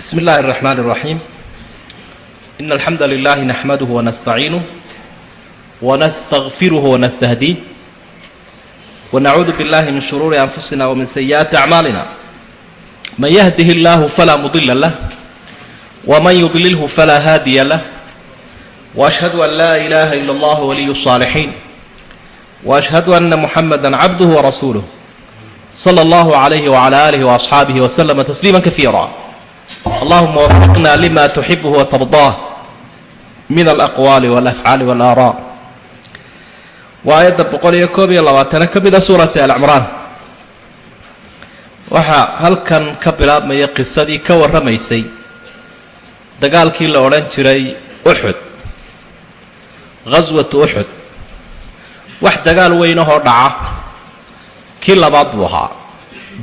بسم الله الرحمن الرحيم إن الحمد لله نحمده ونستعينه ونستغفره ونستهديه ونعوذ بالله من شرور أنفسنا ومن سيئات أعمالنا من يهده الله فلا مضل له ومن يضلله فلا هادي له وأشهد أن لا إله إلا الله ولي الصالحين وأشهد أن محمدا عبده ورسوله صلى الله عليه وعلى آله وأصحابه وسلم تسليما كثيرا allahuma wafiqna lima tuxibuhu watardaah min alaqwaali walafcaali walaaraa waa aayadda boqol iyo koob iyo labaatana ka mid a suurati alcimraan waxaa halkan ka bilaabmaya qisadii ka warramaysay dagaalkii la odhan jiray uxud ghaswatu uxud wax dagaal weynahoo dhaca. Kii labaad buu ahaa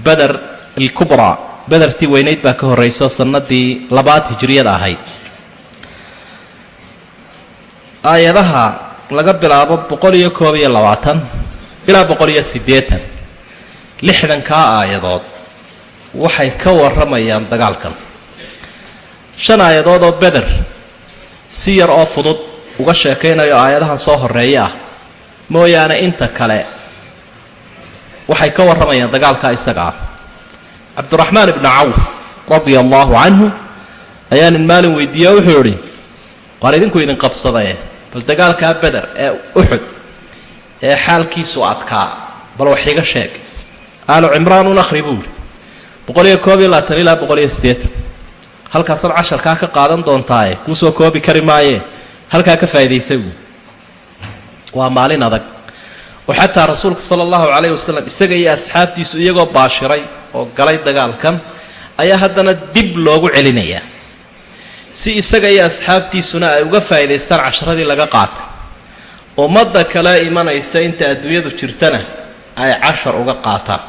bader alkubraa bedertii weynayd baa ka horrayso sannadii labaad hijriyada ahayd. Aayadaha laga bilaabo boqol iyo koob iyo labaatan ilaa boqol iyo siddeetan lixdankaa aayadood waxay ka warramayaan dagaalkan. Shan aayadood oo beder si yar oo fudud uga sheekaynayo aayadahan soo horreeya ah mooyaane inta kale waxay ka warramayaan dagaalka isaga ah cabdiraxmaan ibnu cawf radia allaahu canhu ayaa nin maalin weydiiye wuxuu idhi waan idinku idin qabsadae bal dagaalkaa beder ee uxud ee xaalkiisu adkaa bal wax iga sheeg. Aalu cimraan un akhri buu ihi boqol iyo koob iyo labaatan ilaa boqol iyo siddeetan. Halkaasaad casharkaa ka qaadan doontaaye kuusoo koobi kari maayee halkaa ka faa'iidaysa buu waa maalin adag. Oo xataa rasuulka sala allahu calayhi wasalam isaga iyo asxaabtiisu iyagoo baashiray oo galay dagaalkan ayaa haddana dib loogu celinayaa. Si isaga iyo asxaabtiisuna ay uga faa'iidaystaan casharadii laga qaatay. Ummadda kale imanaysa inta adduunyadu jirtana ay cashar uga qaataan.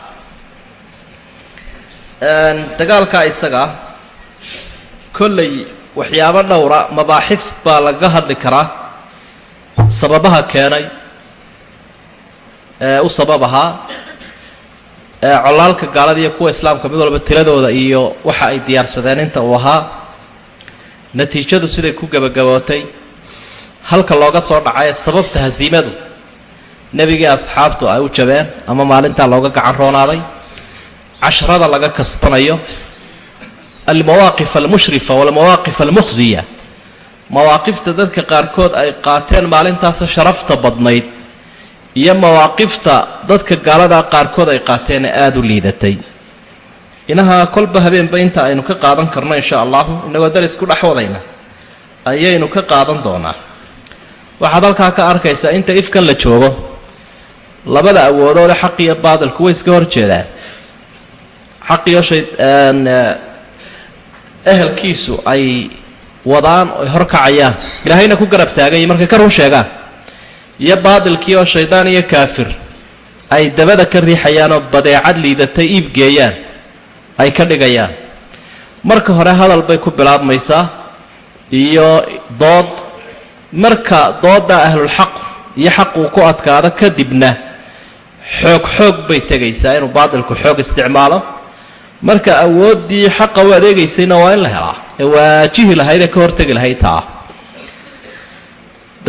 Dagaalkaa isaga kollay waxyaabo dhowra mabaaxif baa laga hadli karaa sababaha keenay ee u sabab ahaa colaalka gaalada iyo kuwa islaamka mid walba tiradooda iyo waxa ay diyaarsadeen inta uu ahaa natiijadu siday ku gebagabootay halka looga soo dhacay sababta hasiimadu nebigii asxaabtu ay u jabeen ama maalintaa looga gacan roonaaday casharada laga kasbanayo almawaaqif almushrifa walmawaaqif almukhsiya mawaaqifta dadka qaarkood ay qaateen maalintaas sharafta badnayd iyo mawaaqifta dadka gaalada qaarkood ay qaateen ee aada u liidatay. Inaha kolba habeenba inta aynu ka qaadan karno insha allahu inagoo daris ku dhex wadayna ayaynu ka qaadan doonaa. Waxaad halkaa ka arkaysaa inta ifkan la joogo labada awoodoode xaq iyo baadilku way iska hor jeedaan. Xaq iyo shay ehelkiisu ay wadaan oy horkacayaan ilaahayna ku garab taaganya markay ka run sheegaan iyo baadilkii oo shaydaan iyo kaafir. Ay dabada ka riixayaan oo badeecad liidatay iibgeeyaan ay ka dhigayaan. Marka hore hadal bay ku bilaabmaysaa. Iyo dood. Marka doodda ahlulxaq iyo xaq uu ku adkaado kadibna xoog xoog bay tegaysaa inuu baadilku xoog isticmaalo. Marka awooddii xaqa u adeegaysayna waa in la helaa. Ee waajihi lahayd ee ka hortegi lahayd taa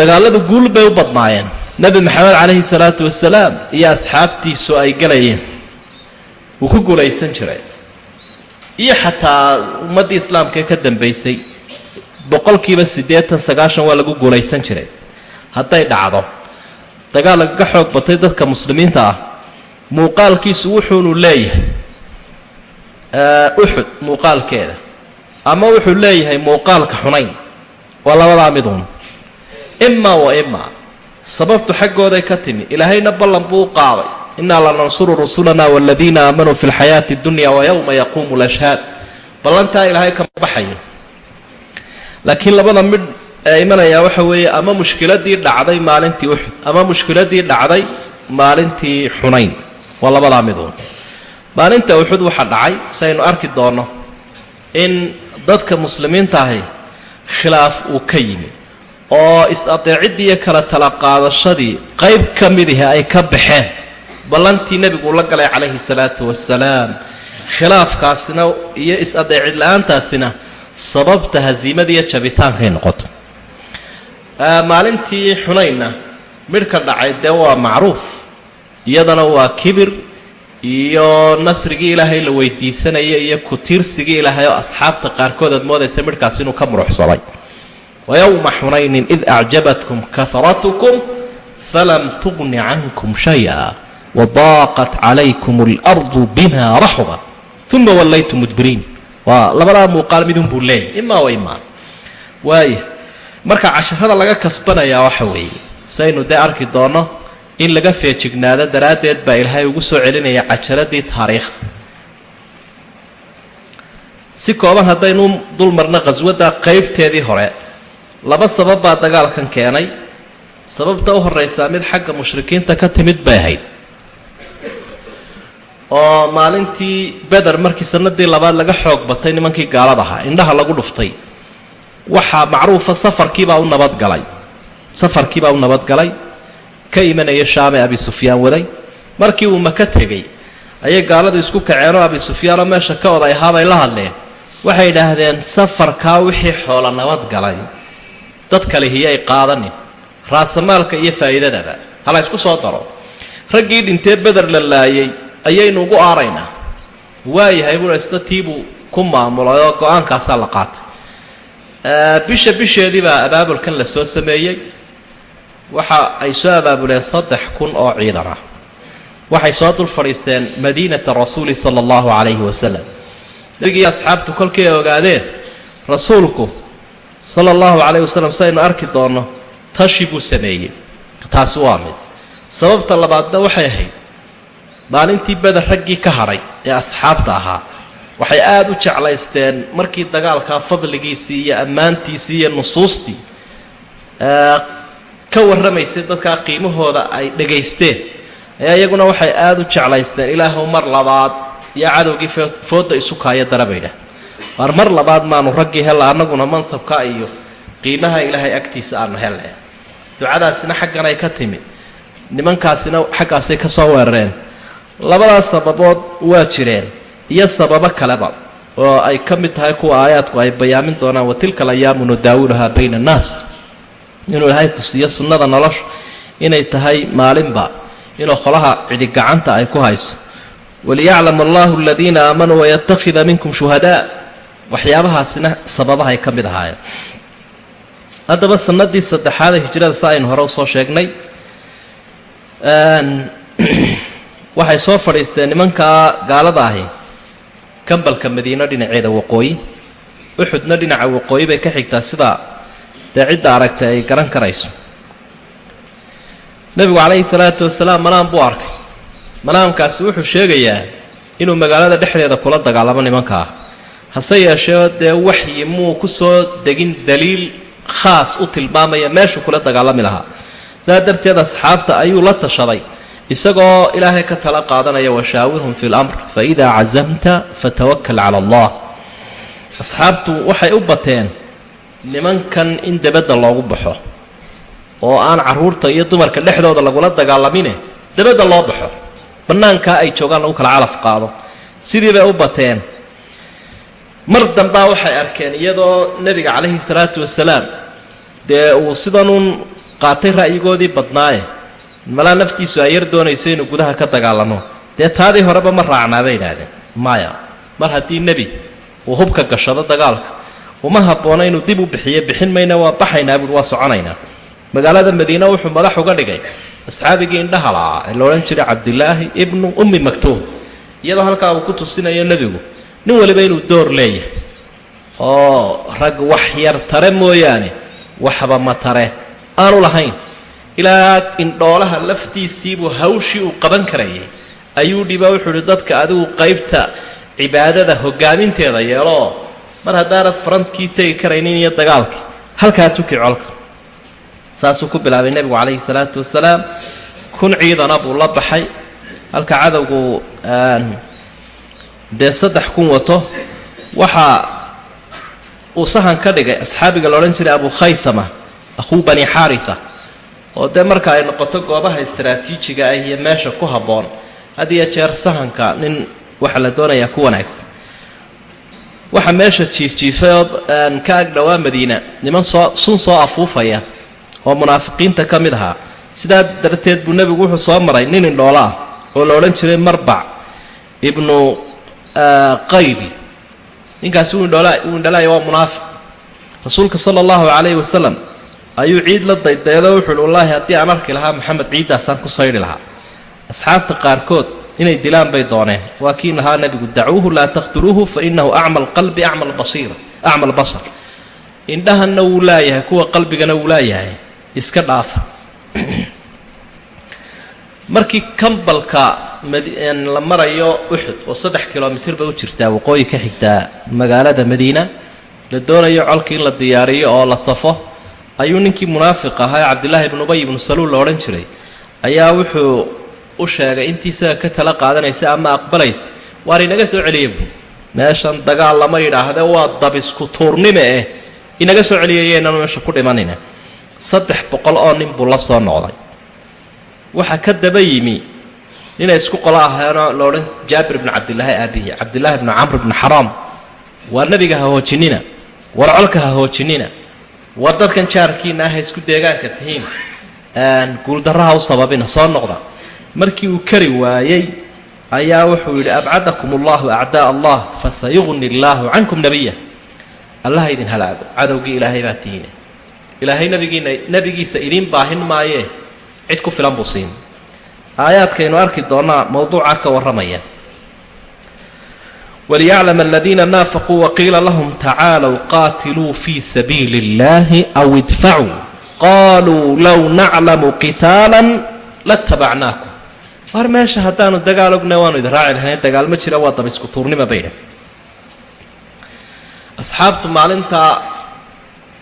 dagaaladu guul bay u badnaayeen. Nebi maxamed calayhi salaatu wasalaam iyo asxaabtiisu ay galayeen. Wuu ku guulaysan jiray. Iyo xataa ummaddii islaamkaee ka dambaysay boqolkiiba siddeetan sagaashan waa lagu guulaysan jiray. Hadday dhacdo dagaal lagaga xoog batay dadka muslimiinta ah muuqaalkiisu wuxuunu leeyahay uxud muuqaalkeeda. Ama wuxuu leeyahay muuqaalka xunayn. Waa labadaa miduun ima wa ima sababtu xaggooday ka timi ilaahayna ballan buu qaaday. Innaa lanansuru rusulana waladiina aamanuu fi lxayaati dunya wa yowma yaquumu lashhaad ballantaa ilaahay kama baxayo. Laakiin labada midh ee imanayaa waxa weeye ama mushkiladii dhacday maalintii uxud ama mushkiladii dhacday maalintii xunayn. Waa labadaa miduun maalinta uxud waxaa dhacay si aynu arki doonno in dadka muslimiinta ahi khilaaf uu ka yimi oo is-adeeciddii iyo kala tala qaadashadii qayb ka midihi ay ka baxeen. Ballantii nebiguu la galay calayhi salaatu wasalaam khilaafkaasina iyo is-adeecid la'aantaasina sababta hasiimada iyo jabitaankay noqoto. Maalintii xunaynna midhka dhacay dee waa macruuf iyadana waa kibir iyo nasrigii ilaahay la weydiisanaya iyo ku-tiirsigii ilaahay oo asxaabta qaarkood aad moodaysa midhkaas inuu ka muruxsaday wa yowma xunaynin id acjabatkum kahratukum falam tugni cankum shaya wadaaqat calaykum اlardu bima raxubat uma wallaytum mudbiriin waa labadaa muuqaal midun buu leeyahy imaa wa imaa waaya marka casharada laga kasbanayaa waxa weeye saynu dee arki doonno in laga feejignaado daraaddeed baa ilaahay ugu soo celinaya cajaradii taariikha si kooban haddaynu dul marno qaybteedii hore laba sabab baa dagaalkan keenay. Sababta u horraysaa mid xagga mushrikiinta ka timid bay ahayd. Oo maalintii beder markii sanadii labaad laga xoog batay nimankii gaalada ahaa indhaha lagu dhuftay waxaa macruufa safarkiibaa u nabadgalay safarkiibaa u nabadgalay ka imanaya shaame abi sufyaan waday. Markii uu maka tegey ayay gaaladu isku kaceenoo abi sufyaanoo meesha ka oday ahaabay la hadleen. Waxay idhaahdeen safarkaa wixii xoola nabadgalay dad kale hiyay qaadanin raasamaalka iyo faa'iidadaba hala ysku soo daro raggii dhintee beder la laayay ayaynu ugu aaraynaa. Waayahay buu isna tiibuu ku maamulay oo go'aankaasaa la qaatay. Bisha bisheedii baa abaabulkan la soo sameeyey. Waxa ay soo abaabuleen saddex kun oo ciidan ah waxay soo dul fadhiisteen madiinata rasuuli sala allahu calayhi wasalam nebigii asxaabtu kolkii ay ogaadeen rasuulku sala allahu calayhi wasalam sidaynu arki doonno tashi buu sameeyey. Taasi waa mid. Sababta labaadna waxay ahayd maalintii beder raggii ka hadhay ee asxaabta ahaa waxay aada u jeclaysteen markii dagaalkaa fadligiisii iyo ammaantiisii iyo nusuustii ka warramaysay dadkaa qiimahooda ay dhegaysteen. Ayaa iyaguna waxay aada u jeclaysteen ilaahu mar labaad iyo cadowgii fooda isu kaaya darabaydhah waar mar labaad maanu raggii hella annaguna mansabka iyo qiimaha ilaahay agtiisa aanu helle ducadaasina xaggan ay ka timid nimankaasina xaggaasay ka soo weerareen. Labadaas sababood waa jireen. Iyo sababo kaleba oo ay ka mid tahay kuwa aayaadku ay bayaamin doonaan wa tilka alayaamu nudaawiluhaa bayna annaas. Inuu ilaahay tusiyo sunnada noloshu inay tahay maalinba inuu qolaha cidi gacanta ay ku hayso. Waliyaclam allahu aladiina aamanuu wayattakhida minkum shuhadaa waxyaabahaasina sababahay ka mid ahaayeen haddaba sanadii saddexaad ee hijrada sa aynu hore u soo sheegnay waxay soo fadhiisteen nimankaa gaalada ahi kambalka madiino dhinaceeda waqooyi. Uxudna dhinaca waqooyi bay ka xigtaa sida dee cidda aragtay ay garan karayso. Nebigu calayhi salaatu wasalaam manaam buu arkay. Manaamkaasi wuxuu sheegayaa inuu magaalada dhexdeeda kula dagaalamo nimankaa hase yeeshee dee waxyi muu ku soo degin daliil khaas u tilmaamaya meeshuu kula dagaalami lahaa. Saa darteed asxaabta ayuu la tashaday isagoo ilaahay ka tala qaadanaya washaawirhum fi lamr fa idaa cazamta fatawakal cala allah. Asxaabtu waxay u bateen nimankan in debadda loogu baxo oo aan carruurta iyo dumarka dhexdooda lagula dagaalamine debadda loo baxo bannaankaa ay joogaan lagu kala calaf qaado. Sidii bay u bateen mar dambaa waxay arkeen iyadoo nebiga calayhi salaatu wasalaam dee uu sidanuun qaatay ra'yigoodii badnaaye. Malaa naftiisu ay yar doonaysa inuu gudaha ka dagaalamo. Dee taadii horeba ma raacnaa bay idhaahdeen maya mar haddii nebi uu hubka gashado dagaalka uma habboona inuu dib u bixiyo bixin mayna waa baxaynaa buui waa soconaynaa. Magaalada madiine wuxuu madax uga dhigay asxaabigii indhaha la'aa ee la odhan jiray cabdilaahi ibnu ummi maktuum iyadoo halkaa uu ku tusinayo nebigu nin waliba inuu door leeyahay. Oo rag wax yar tare mooyaane waxba ma tare. Aanu lahayn ilaa indhoolaha laftiisiibuu hawshii uu qaban karayay ayuu dhiba wuxuu uhi dadka adigu qaybta cibaadada hogaaminteeda yeeloo mar haddaanad farantkii tegi karaynin iyo dagaalkii halkaa tuki colka. Saasuu ku bilaabay nebigu calayhi salaatu wasalaam. Kun ciidana buu la baxay. Halka cadowgu dee saddex kun wato waxaa uu sahan ka dhigay asxaabiga la odhan jiray abu khaythama akhuu bani xaarisa oo dee marka ay noqoto goobaha istaraatiijiga ah iyo meesha ku habboon had iyo jeer sahanka nin waxaa la doonayaa ku wanaagsan. Waxaa meesha jiifjiifay ka ag dhowaa madiina niman soo sun soo afuufaya oo munaafiqiinta ka mid ahaa. Sidaa darteed buu nebigu wuxuu soo maray nin indhoola ah oo la odhan jiray marbac ibnu qaydi ninkaasi uu indhalaya waa munaafiq. Rasuulka sala allahu calayhi wasalam ayuu ciid la daydaedo wuxuu uhi wallaahi haddii aan arki lahaa maxamed ciiddaasaan ku saydhi lahaa. Asxaabta qaarkood inay dilaan bay dooneen waa kii lahaa nebigu dacuuhu laa taqtuluuhu fa inahu acma alqalbi acma albasiira acma albasar indhahanna wuu laayahay kuwa qalbigana wuu laayahay iska dhaafa markii kambalka la marayo uxud oo saddex kilomitir bay u jirtaa waqooyi ka xigtaa magaalada madiina la doonayo colkii in la diyaariyo oo la safo ayuu ninkii munaafiq ahaa ee cabdillaahi ibnu ubay ibnu saluul la odhan jiray. Ayaa wuxuu u sheegay intii isaga ka tala qaadanaysa ama aqbalaysa waar inaga soo celiya buu? Meeshan dagaal lama yidhaahde waa dabisku tuurnime eh inaga soo celiyayeenanu meesha ku dhimanina saddex boqol oo nin buu la soo noqday waxaa ka daba yimi ninay isku qolo aheenoo la odhan jaabir ibnu cabdillaahi aabihi cabdillaahi ibnu camr ibnu xaraam waa nebiga ha hoojinina war colka ha hoojinina war dadkan jaarkiina ah isku deegaanka tihiin. Guuldarraha u sababina soo noqda. Markii uu kari waayey ayaa wuxuu yidhi abcadakum allahu acdaa allah fasayugni illaahu cankum nebiya allaha idin halaago cadowgii ilaahay baa tihiine. Ilaahay nabigiina nebigiisa idiin baahin maayee cid ku filan buu siin. Aayaadkaynu arki doonnaa mowduuca ka warramaya. Waliyaclama aladiina naafaquu waqiila lahum tacaalow qaatiluu fii sabiili اllahi aw idfacuu. Qaluu low naclamu qitaala latabacnaakum war meesha haddaanu dagaal ogna waanu idin raaci lahayn dagaal ma jira waa daba isku tuurnima baydha asxaabtu maalintaa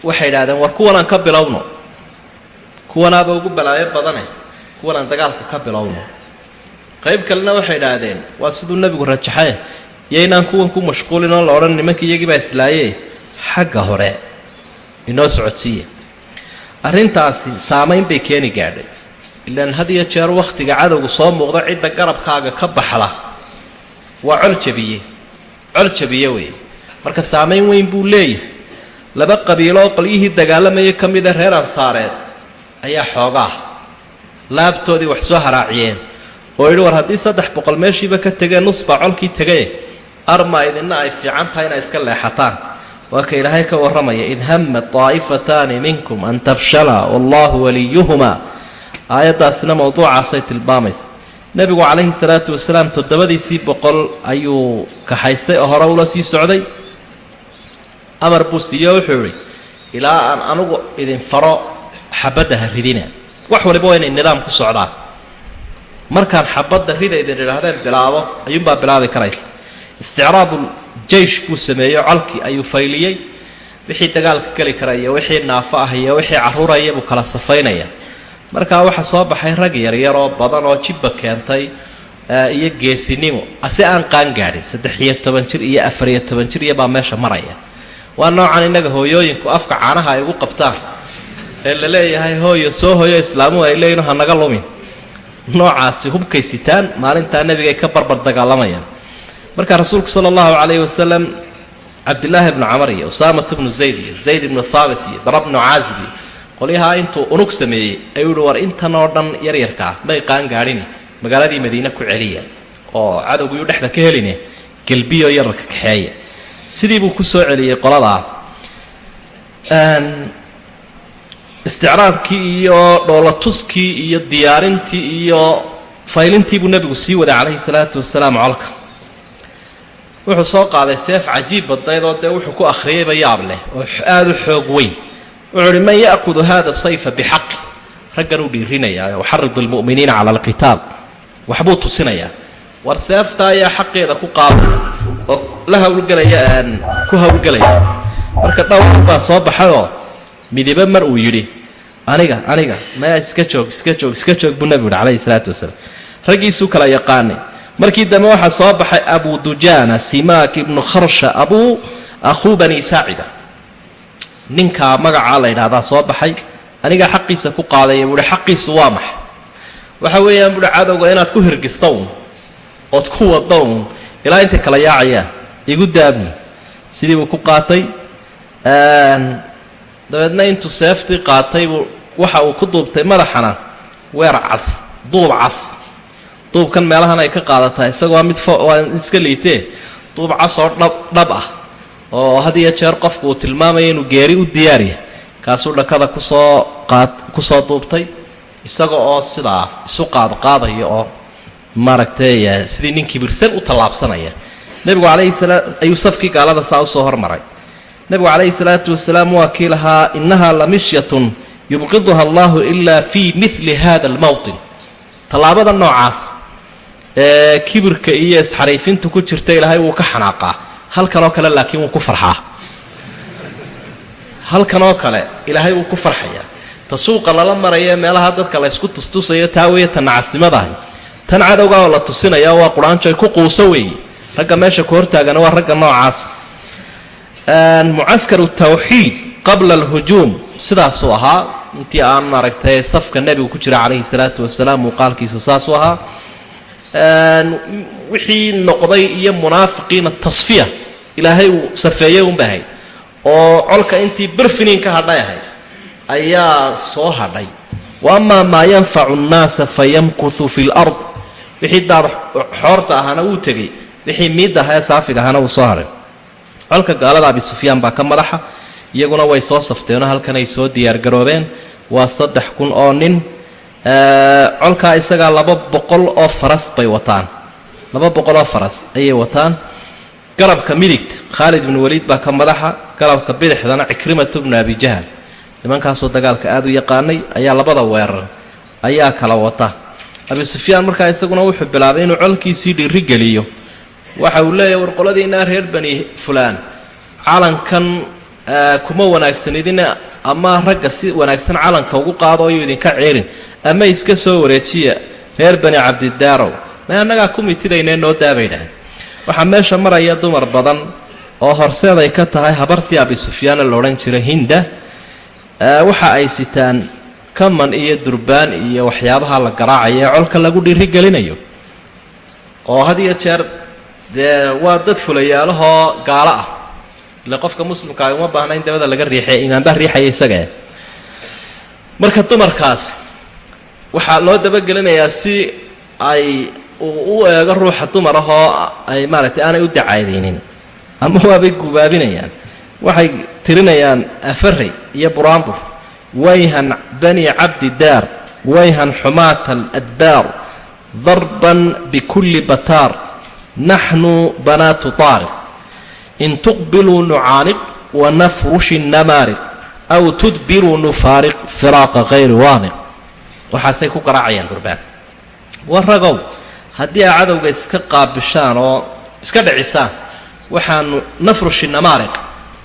waxay idhahdeen war kuwanaan ka bilowno kuwanaaba ugu balaayo badane kuwanaan dagaalka ka bilowno. Qayb kalena waxay idhaahdeen waa siduu nebigu rajaxaye iyo inaan kuwan ku mashquulin oo la odhan nimankii iyagii baa islaaye xagga hore inoo socodsiiya arrintaasi saamayn bay keeni gaadhay. Ilaan had iyo jeer wakhtiga cadowgu soo muuqdo cidda garabkaaga ka baxda waa col jabiye col jabiye weeye. Marka saamayn weyn buu leeyahay. Laba qabiilo oo qolyihii dagaalamayay ka mida reer ansaareed ayaa xoogaah laabtoodii wax soo haraaciyeen. Oo yidhi war haddii saddex boqol meeshiiba ka tegeen nus baa colkii tegaye arma idinna ay fiican tahay inay iska leexataan. Waa ka ilaahay ka warramaya id hammat taa'ifataani minkum an tafshala wallahu waliyuhumaa. Aayaddaasina mowduucaasay tilmaamaysa. Nebigu calayhi salaatu wasalaam toddobadiisii boqol ayuu kaxaystay oo hore ula sii socday. Amar buu siiyo wuxuu idhi ilaa aan anugu idin faro xabadda ha ridina wax waliba waa inay nidaam ku socdaan. Markaan xabadda rida idin idhaahdeen bilaabo ayuunbaa bilaabi karaysa. Isticraadul jeish buu sameeyo colkii ayuu fayliyey. Wixii dagaalka geli kara iyo wixii naafo ah iyo wixii carruuraya buu kala safaynaya. Markaa waxaa soo baxay rag yaryar oo badan oo jibba keentay iyo geesinimo. Ase aan qaan gaadhin saddex iyo toban jir iyo afariyo toban jir iyobaa meesha maraya. Waa noocan innaga hooyooyinku afka caanaha ay ugu qabtaan ee la leeyahay hooyo soo hooyo islaamuhu ay leeyihiin ha naga lumin noocaasi hubkay sitaan maalintaa nebigay ka barbar dagaalamayaan. Marka rasuulku sala allahu calayhi wasalam cabdillaahi ibnu camar iyo usaamat bnu zayd iyo zayd ibnu thaabit iyo dara bnu caazib iyo qolyahaa intuu unug sameeyey ayuu yihi war intan oo dhan yaryarka ah may qaan gaadhini magaaladii madiine ku celiya oo cadowgiiu dhexda ka heline gelbiyo yararka kaxeeya sidii buu ku soo celiyey qoladaa isticraadkii iyo dhoolatuskii iyo diyaarintii iyo faylintii buu nebigu sii waday calayhi salaatu wasalaam colka. Wuxuu soo qaaday seef cajiib badnayd oo dee wuxuu ku akhriyayba yaab leh oo aada u xoog weyn. Wuxuu uhi man ya'kudu hada sayfa bixaqi? Raggan uu dhiirinayaa waxaridu lmu'miniina cala alqitaal. Waxbuu tusinayaa. War seefta ayaa xaqeeda ku qaabaya oo la hawlgelaya ku hawlgelaya marka dhowr baa soo baxayoo midibe mar uu yidhi aniga aniga maya iska joog iska joog iska joog buu nebigu yihi calayhi salaatu wasalaam. Raggiisuu kala yaqaanay markii dambe waxaa soo baxay abu dujaana simaak ibnu kharsha abuu akhuu bani saacida. Ninkaa magacaa la yidhahdaa soo baxay anigaa xaqiisa ku qaadaya buuhi xaqiisu waa maxa waxa weeyaan buuhi cadowga inaad ku hirgista uun ood ku waddo uun ilaa intay kala yaacayaan igu daabu sidii buu ku qaatay dabeedna intuu seeftii qaatay buu waxa uu ku duubtay madaxana weer cas duub cas. Duubkan meelahan ay ka qaadataa isagoo mid iska liitee duub cas oo dhab ah oo had iyo jeer qofku uu tilmaamaya inuu geeri u diyaariya kaasuu dhakada ku soo qaad ku soo duubtay isaga oo sidaa isu qaadqaadaya oo maaragtay sidii nin kibirsan u tallaabsanaya. Nebigu calayhi salaa ayuu safkii gaalada saa u soo hormaray. Nebigu calayhi salaatu wasalaam waa kii lahaa innahaa lamshyatun yubqiduha allahu ilaa fii mili hada almowtin tallaabada noocaasa ee kibirka iyo isxariifinta ku jirta ilaahay wuu ka xanaaqaa. Halkan oo kale laakiin wuu ku farxaa. Halkan oo kale ilaahay wuu ku farxayaa. Ta suuqa lala maraya ee meelaha dadka la ysku tustusayo taa weeye ta nacasnimadahay tan cadowga oo la tusinaya waa qur'aanjo ay ku quuso weeye. Ragga meesha ku hortaagana waa ragga noocaas. Mucaskaru tawxiid qabla alhujuum sidaasuu ahaa intii aan maaragtay safka nebigu ku jira calayhi salaatu wasalaam muuqaalkiisu saasuu ahaa wixii noqday iyo munaafiqiina tasfiya ilaahay uu safeeyey unba ahayd oo colka intii berfinin ka hadhay ahayd ayaa soo hadhay. Wa maa yanfacu nnaasa fayamkuthu fi lard wixii daad xoorta ahaana wuu tegey wixii miidda aha ee saafiga ahaana wuu soo hadhay. Colka gaalada abi sufyaan baa ka madaxa iyaguna way soo safteenoo halkan ay soo diyaargaroobeen waa saddex kun oo nin colkaa isagaa laba boqol oo faras bay wataan. Laba boqol oo faras ayay wataan. Garabka midigta khaalid ibnu waliid baa ka madaxa garabka bidixdana cikrimatu bnu abi jahal. Nimankaasoo dagaalka aada u yaqaanay ayaa labada weerar ayaa kala wata. Abi sufyaan markaa isaguna wuxuu bilaabay inuu colkiisii dhiirigeliyo waxa uu leeyahay war reer bani fulaan calankan kuma wanaagsanidina ama ragga si wanaagsan calanka ugu qaado ayuu idinka ceerin ama iska soo wareejiya reer bani cabdidaarow ma annagaa ku mitidayne noo daabaydhahan waxaa meesha maraya dumar badan oo horseed ay ka tahay habartii abi la odhan jiray hinda. Waxa ay sitaan kaman iyo durbaan iyo waxyaabaha la garaacaya ee colka lagu dhiirigelinayo. Oo had iyo jeer dee waa dad fulayaalahoo gaalo ah ile qofka muslimkaa uma baahna in dabada laga riixay imaanbaa riixaya isagae marka dumarkaasi waxaa loo dabagelinayaa si ay u eego ruuxa dumar ahoo ay maaragtay aanay u dacaadeynin. Ama waabay gubaabinayaan. Waxay tirinayaan afarey iyo buraanbur wayhan bani cabdi daar wayhan xumaata aladbaar darban bikulli bataar naxnu banaatu taariq in tuqbiluu nucaaniq wanafrushi namaariq aw tudbiruu nufaariq firaaqa hayri waaniq waxaasay ku garaacayaan durbaan war ragow haddii aa cadowga iska qaabishaan oo iska dhicisaan waxaanu nafrushi namaariq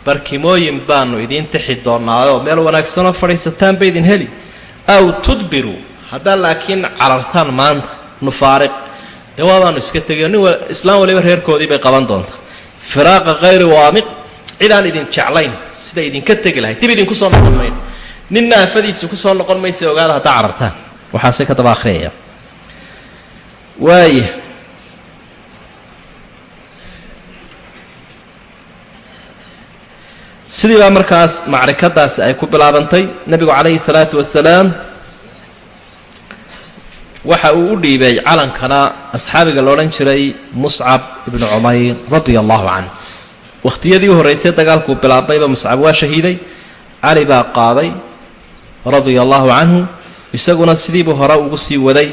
barkimooyin baanu idiin tixi doonaaoo meel wanaagsanoo fadhiisataan idin heli aw tudbiruu haddaa laakiin carartaan maanta nufaariq dee waabaanu iska tegiyo nin islaam waliba reerkoodii bay qaban doontaa firaaqa hayri waamiq cidaan idin jeclayn sida idinka tegi lahay dib idinku soo noqon mayno ninna afadiisa ku soo noqon maysa ogaada haddaa carartaan waxaasay ka daba akhriyaya waaya sidii baa markaas macrikadaasi ay ku bilaabantay nebigu calayhi salaatu wasalaam waxa uu u dhiibay calankana asxaabiga loodhan jiray muscab ibnu cumayr radia allahu canh wakhtiyadii u horraysay dagaalkuu bilaabmayba muscab waa shahiiday cali baa qaaday radia allahu canhu isaguna sidiibuu hore ugu sii waday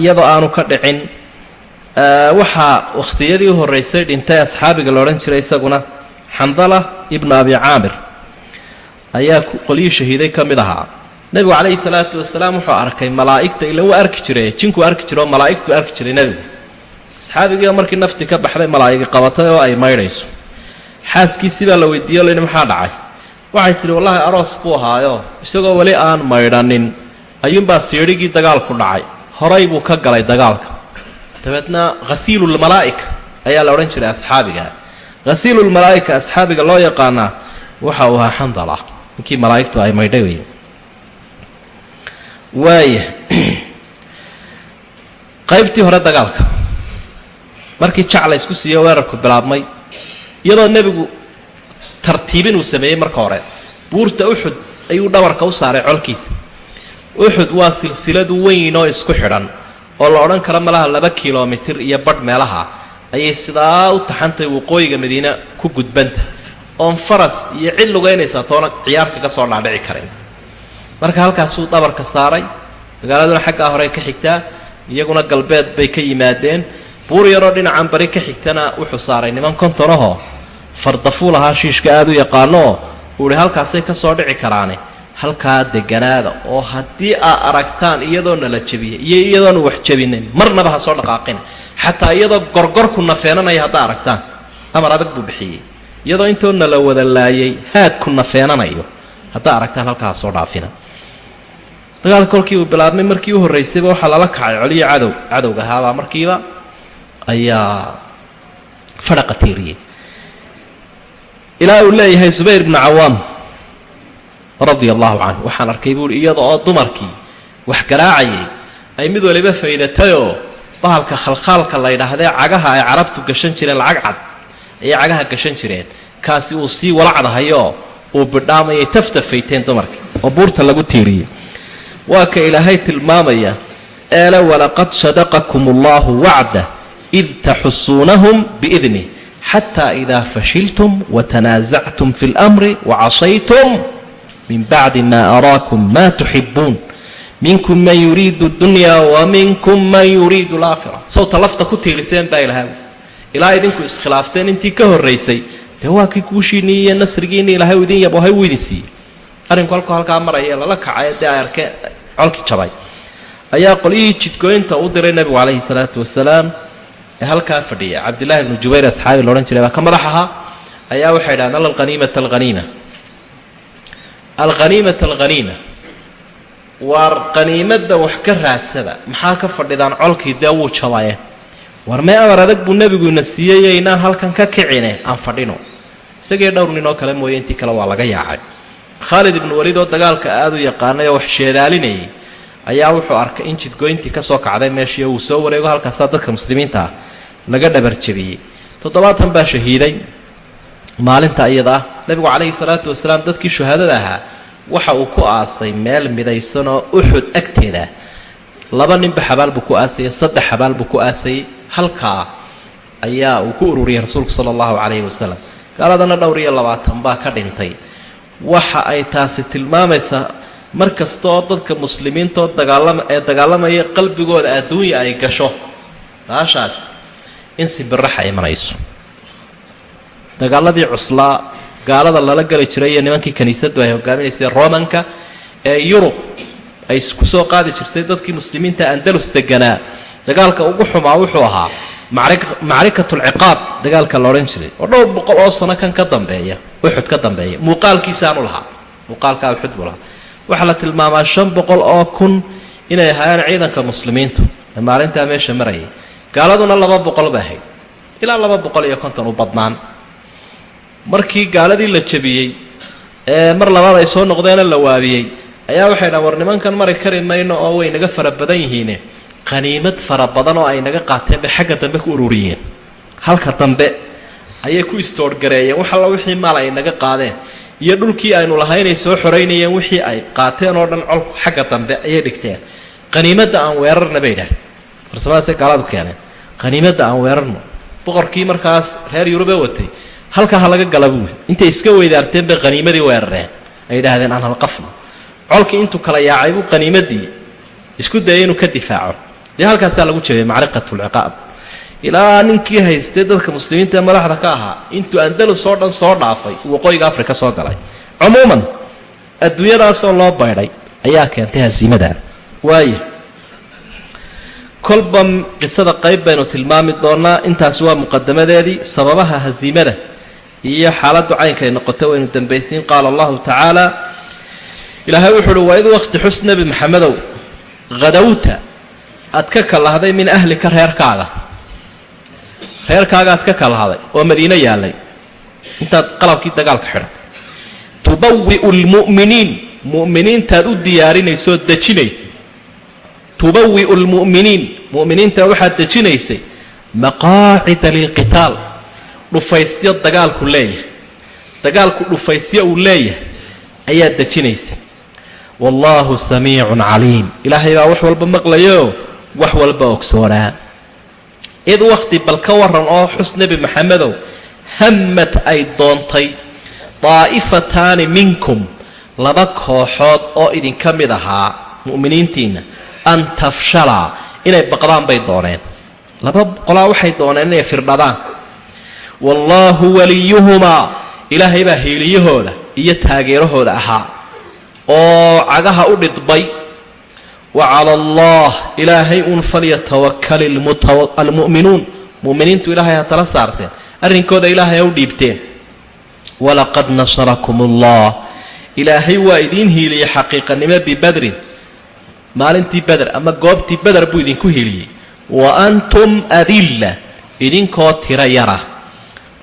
iyadoo aanu ka dhicin. Waxaa wakhtiyadii u horraysay dhintay asxaabiga loodhan jiray isaguna xandala ibnu abi caamir. Ayaa qolyii shahiiday ka mid ahaa nebigu calayhi salaatu wasalaam wuxuu arkay malaa'igta ila wuu arki jiray. Jinkuu arki jiro oo malaa'igtuu arki jiray nebigu asxaabigiioo markii nafti ka baxday malaa'igi qabatay oo ay maydhayso. Xaaskiisii baa la weydiiye o layihi maxaa dhacay? Waxay tidhi wallaahi aroos buu ahaayo isagoo weli aan maydhanin. Ayuunbaa siidhigii dagaalku dhacay. Horay buu ka galay dagaalka. Dabeedna khasiilulmalaa'ika ayaa la odhan jiray asxaabiga. Hasiilulmalaa'ika asxaabiga loo yaqaanaa waxa uu ahaa xandala ninkii malaa'igtu ay maydhay wey waaya qaybtii hore dagaalka markii jac la ysku siiyo weerarku bilaabmay iyadoo nebigu tartiibin uu sameeyey marka hore buurta uxud ayuu dhabarka u saaray colkiisa. Uxud waa silsiladu weyn oo isku xidhan oo la odhan karo malaha laba kilomitir iyo badh meelaha ayay sidaa u taxantay waqooyiga madiine ku gudbanta. Oon faras iyo cid lugaynaysaa toona ciyaar kaga soo dhaadhici karin marka halkaasuu dhabarka saaray magaaladuna xaggaa horey ka xigtaa iyaguna galbeed bay ka yimaadeen. Buur yaroo dhinacan bari ka xigtana wuxuu saaray. Niman kontonahoo fardafuul ahaa shiishka aada u yaqaanooo uu ihi halkaasay ka soo dhici karaane. Halkaa deganaada oo haddii aad aragtaan iyadoo nala jebiyay iyo iyadoona wax jebinin marnaba ha soo dhaqaaqina xataa iyadoo gorgorku nafeenanaya haddaa aragtaan. Amar adag buu bixiyey. Iyadoo intoo nala wada laayay haadku nafeenanayo haddaa aragtaan halkaa ha soo dhaafina dagaalka kolkii uu bilaabmay markii u horraysayba waxaa lala kacay coliyo cadow. Cadowga ahaabaa markiiba ayaa fadhaqa tiiriyey. Ilaa uu leeyahay subayr bnu cawaam radia allahu canhu. Waxaan arkay buuhi iyada oo dumarkii wax garaacayay ay mid waliba faydatayoo bahalka khalkhaalka la ydhaahdee cagaha ay carabtu gashan jireen lacag cad ayay cagaha gashan jireen. Kaasi uu sii walacdahayoo uu bidhaamayay taftafayteen dumarkii. Oo buurta lagu tiiriyey waa ka ilaahay tilmaamaya eele walaqad sadaqakum allahu wacda id taxusuunahum biidnih xataa idaa fashiltum watanaasactum fi lmri wacasaytum min bacdi ma araakum ma tuxibuun minkum man yuriidu dunya wa minkum man yuriidu alaakhira sawta lafta ku tiiriseen baa ilahay ilaa idinku iskhilaafteen intii ka horraysay dee waa kii guushiinnii iyo nasrigiinni ilaahay idin yabo hay u idin siiyey. Arrinku halkuu halkaa maraya lala kacay dee ay arkeen colkii jabay. Ayaa qolyihii jidgooyinta u diray nebigu calayhi salaatu wasalaam ee halkaa fadhiya cabdillahi bnu jubayr asxaabi la odhan jiray baa ka madax ahaa. Ayaa waxay dhahaan al alkhaniimata alkhaniima alkhaniimata alkhaniima waar qaniimadda wax ka raadsada maxaa ka fadhidaan colkii dee wuu jabaye war mee amar adag buu nebiguina siiyey inaan halkan ka kicine aan fadhino. Isagii dhowr nin oo kale mooye intii kale waa laga yaacay khaalid ibnu waliid oo dagaalka aada u yaqaanay oo wax sheedaalinayay ayaa wuxuu arkay in jidgoyntii ka soo kacday meeshii uu soo wareego halkaasaa dadka muslimiinta ah laga dhabarjabiyey toddobaatan baa shahiiday maalinta iyada ah. Nebigu calayhi salaatu wasalaam dadkii shuhaadada ahaa waxa uu ku aasay meel midaysanoo uxud agteeda. Laba ninba xabaal buu ku aasayay saddex xabaal buu ku aasayay halkaa ayaa uu ku ururiyey rasuulku sala allahu calayhi wasalam. Gaaladana dhowr iyo labaatan baa ka dhintay waxa ay taasi tilmaamaysaa mar kasta oo dadka muslimiintaoo dagaalama ee dagaalamaya qalbigooda adduunya ay gasho. Baashaas in sibiraxa imanayso. Dagaaladii cuslaa gaalada lala geli jiray iyo nimankii kiniisaddu ay hogaaminaysay romanka ee yurub ay ku soo qaadi jirtay dadkii muslimiinta andalus deganaa. Dagaalka ugu xumaa wuxuu ahaa macrikatulciqaab dagaalka la odhan jiray oo dhowr boqol oo sano kan ka dambeeya uxud ka dambeeya muuqaalkiisaanu lahaa. Muuqaalkaa uxud buu lahaa. Waxaa la tilmaamaa shan boqol oo kun inay ahaayeen ciidanka muslimiintu. Ee maalintaa meesha marayay. Gaaladuna laba boqol ba ahayd. Ilaa laba boqol iyo konton u badnaan. Markii gaaladii la jabiyey ee mar labaad ay soo noqdeena la waabiyey ayaa waxay dhahan war nimankan mari kari mayno oo way naga fara badan yihiine. Qaniimad fara badan oo ay naga qaateen bay xagga dambe ku ururiyeen. Halka dambe ayay ku istoorgareeyeen wax alla wixii maal ay naga qaadeen. Iyo dhulkii aynu lahaynay soo xoraynayeen wixii ay qaateen oo dhan colku xagga dambe ayay dhigteen. Qaniimadda aan weerarna bay idhaah farsamadaasay gaaladu keeneen. Qaniimadda aan weerarno boqorkii markaas reer yurube watay. Halkaa ha laga gala intay iska weydaarteen bay qaniimadii weerareen. Ay yidhaahdeen aan halqafno. Colkii intuu kala yaacay buu qaniimadii isku dayay inuu ka difaaco. Dee halkaasaa lagu jabiyay macriqatulciqaab ilaa ninkii haystay dadka muslimiinta madaxda ka ahaa intuu andalus oo dhan soo dhaafay uu waqooyiga afrika soo galay. Cumuuman adduunyadaasoo loo baydhay ayaa keentay hasiimada waaya kolba qisada qayb baynu tilmaami doonaa intaasi waa muqadamadeedii sababaha hasiimada iyo xaaladdu caynkay noqotay waynu dambaysiin. Qaala allahu tacaala ilaahay wuxu uhi waa id wakhti xus nebi maxamedow hadawta aad ka kalahday min ahlika reerkaaga reerkaaga aad ka kalahday oo madiino yaallay intaad qalabkii dagaalka xidhatay tubawi'u lmu'miniin. Mu'miniintaad u diyaarinaysa oo dejinaysa tubawi'u lmu'miniin. Mu'miniinta waxaad dejinaysay maqaacida lilqitaal. Dhufaysyo dagaalku leeyahay. Dagaalku dhufaysyo uu leeyahay ayaa dejinaysa wallaahu samiicun caliim. Ilaahay baa wax walba maqlayo wax walba ogsoonaa id wakhti bal ka waran oo xus nebi maxamedow hammad ay doontay daa'ifataani minkum laba kooxood oo idinka mid ahaa mu'miniintiinna an tafshalaa inay baqdaan bay dooneen. Laba qolaa waxay dooneen inay firdhadaan. Wallaahu waliyuhumaa ilaahay baa hiiliyahooda iyo taageerahooda ahaa oo cagaha u dhidbay wa cala allah ilaahay uun falyatawakal almu'minuun. Mu'miniintu ilaahay ha tala saarteen. Arrinkooda ilaahay ha u dhiibteen. Walaqad nasarakum allah ilaahay waa idiin hiiliyey xaqiiqanimo bibadrin maalintii beder ama goobtii beder buu idinku hiiliyey. Wa antum adilla idinkoo tira yara.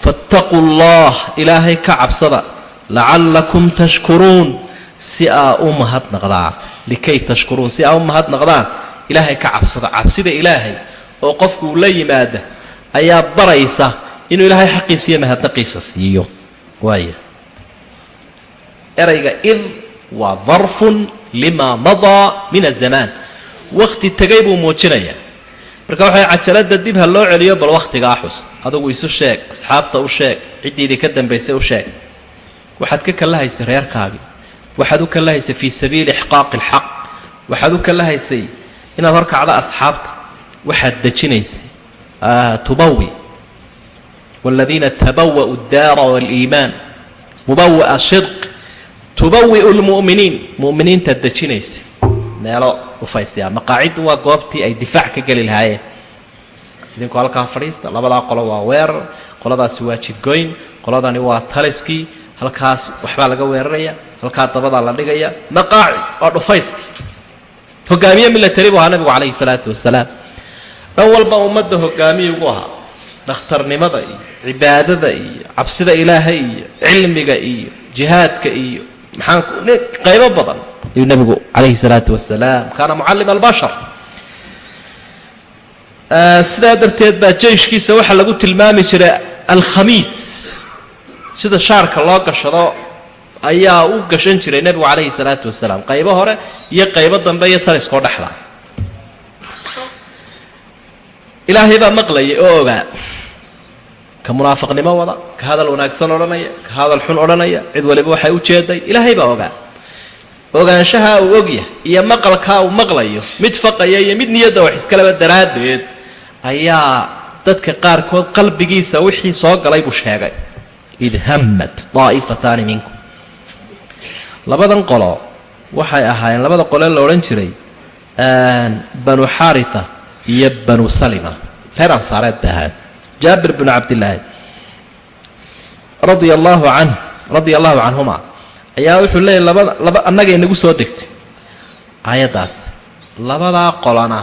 Fattaquu allah ilaahay ka cabsada. Lacallakum tashkuruun si aa u mahadnaqdaan likay tashkuruun si aa u mahadnaqdaan ilaahay ka cabsada. Cabsida ilaahay oo qofku uu la yimaada ayaa baraysa inuu ilaahay xaqiisa iyo mahadnaqiisa siiyo. Waaya erayga id waa darfun lima madaa min azamaan wakhti tegay buu muujinayaa marka waxay cajalada dib ha loo celiyo bal wakhtigaa xus. Adugu isu sheeg asxaabta u sheeg ciddiidii ka dambaysay u sheeg. Waxaad ka kallahaysay reerkaagii waxaad u kallahaysay fii sabiili ixqaaqi alxaq. Waxaad u kallahaysay inaad horkacdo asxaabta. Waxaad dejinaysay. Tubawi. Waaladiina tabawa'u addaara waaliimaan mubawa'a shidq tubawi'u lmu'miniin mu'miniintaad dejinaysa meelo dhufaysyaa maqaaciddu waa goobtii ay difaac ka geli lahaayeen. Idinku halkaa fadhiista. Labadaa qolo waa weerar. Qoladaasi waa jidgoyn. Qoladani waa taliskii halkaas waxbaa laga weeraraya halkaa dabadaa la dhigaya maqaaci waa dhufayskii hogaamiye milatari buu ahaa nabigu calayhi salaatu wasalaam dhan walba ummadda hogaamiye ugu ahaa dhakhtarnimada iyo cibaadada iyo cabsida ilaahay iyo cilmiga iyo jihaadka iyo qaybo badan ayuu nabigu calayhi salaatu wasalaam kaana mucallim albashar. Sidaa darteed baa jeyshkiisa waxaa lagu tilmaami jiray alkhamiis sida shaarka loo gashado ayaa u gashan jiray nebigu calayhi salaatu wasalaam. Qaybo hore iyo qaybo dambe iyo taliskoo dhexda. Ilaahay baa maqlayay oo ogaa ka munaafiqnimo wada ka hadal wanaagsan odhanaya ka hadal xun odhanaya cid waliba waxay u jeeday. Ilaahay baa ogaa. Ogaanshaha uu ogyahay iyo maqalkaa uu maqlayo mid faqaya iyo mid niyadda wax iskaleba daraaddeed ayaa dadka qaarkood qalbigiisa wixii soo galay buu sheegay id hammat daa'ifataani minkum. Labadan qolo waxay ahaayeen labada qole la odhan jiray banu xaritha iyo banu salima. Reer ansaareed bay ahaayeen. Jaabir binu cabdillaahi radia allaahu canh radia allahu canhuma ayaa wuxuu leeyahy labada laba annagay nagu soo degtay. Aayaddaas labadaa qolana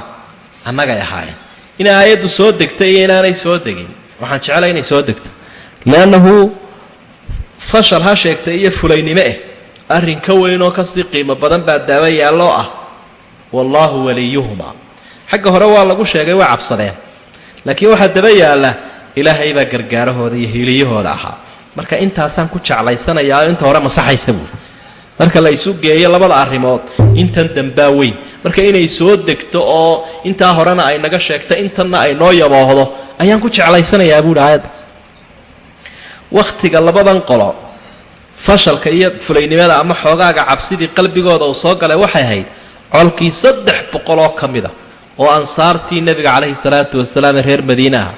annagay ahaayeen. Inay aayaddu soo degtay iyo inaanay soo degin waxaan jeclay inay soo degto. Leannahu fashal ha sheegtay iyo fulaynimo eh. Arrin ka weynoo ka sii qiimo badan baa daawo yaalloo ah. Wallaahu waliyuhumaa xagga hore waa lagu sheegay waa cabsadeen. Laakiin waxaa daba yaalla ilaahay baa gargaarahooda iyo hiiliyahooda ahaa. Marka intaasaan ku jeclaysanayaa inta hore masaxaysa buuli marka la isu geeyo labada arrimood intan dambaa weyn. Marka inay soo degto oo intaa horena ay naga sheegto intanna ay noo yaboohdo ayaan ku jeclaysanayaa buuhi aayadda wakhtiga labadan qolo fashalka iyo fulaynimada ama xoogaaga cabsidii qalbigooda uu soo galay waxay ahayd colkii saddex boqoloo ka mid a oo ansaartii nebiga calayhi salaatu wasalaam ee reer madiine ah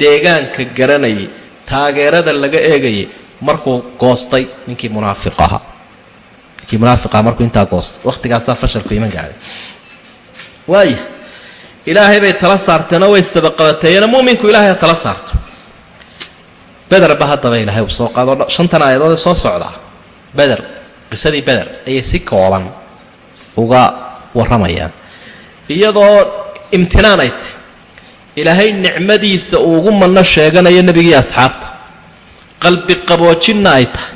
deegaanka garanayay taageerada laga eegayay markuu goostay ninkii munaafiq ahaa ninkii munaafiqaha markuu intaa goostay. Waktigaasaa fashalku iman gaadhay waaya ilaahay bay tala saarteenoo way isdabaqabateeyeenoo mu'minku ilaahay ha tala saarto bederba haddaba ilaahay uu soo qaado. Shantan aayadoodee soo socdaa beder qisadii beder ayay si kooban uga warramayaan. Iyadoo imtinaan ay ti ilaahay nicmadiisa uu ugu manno sheeganayo nebigii asxaabta. Qalbi qaboojinna ay tahay.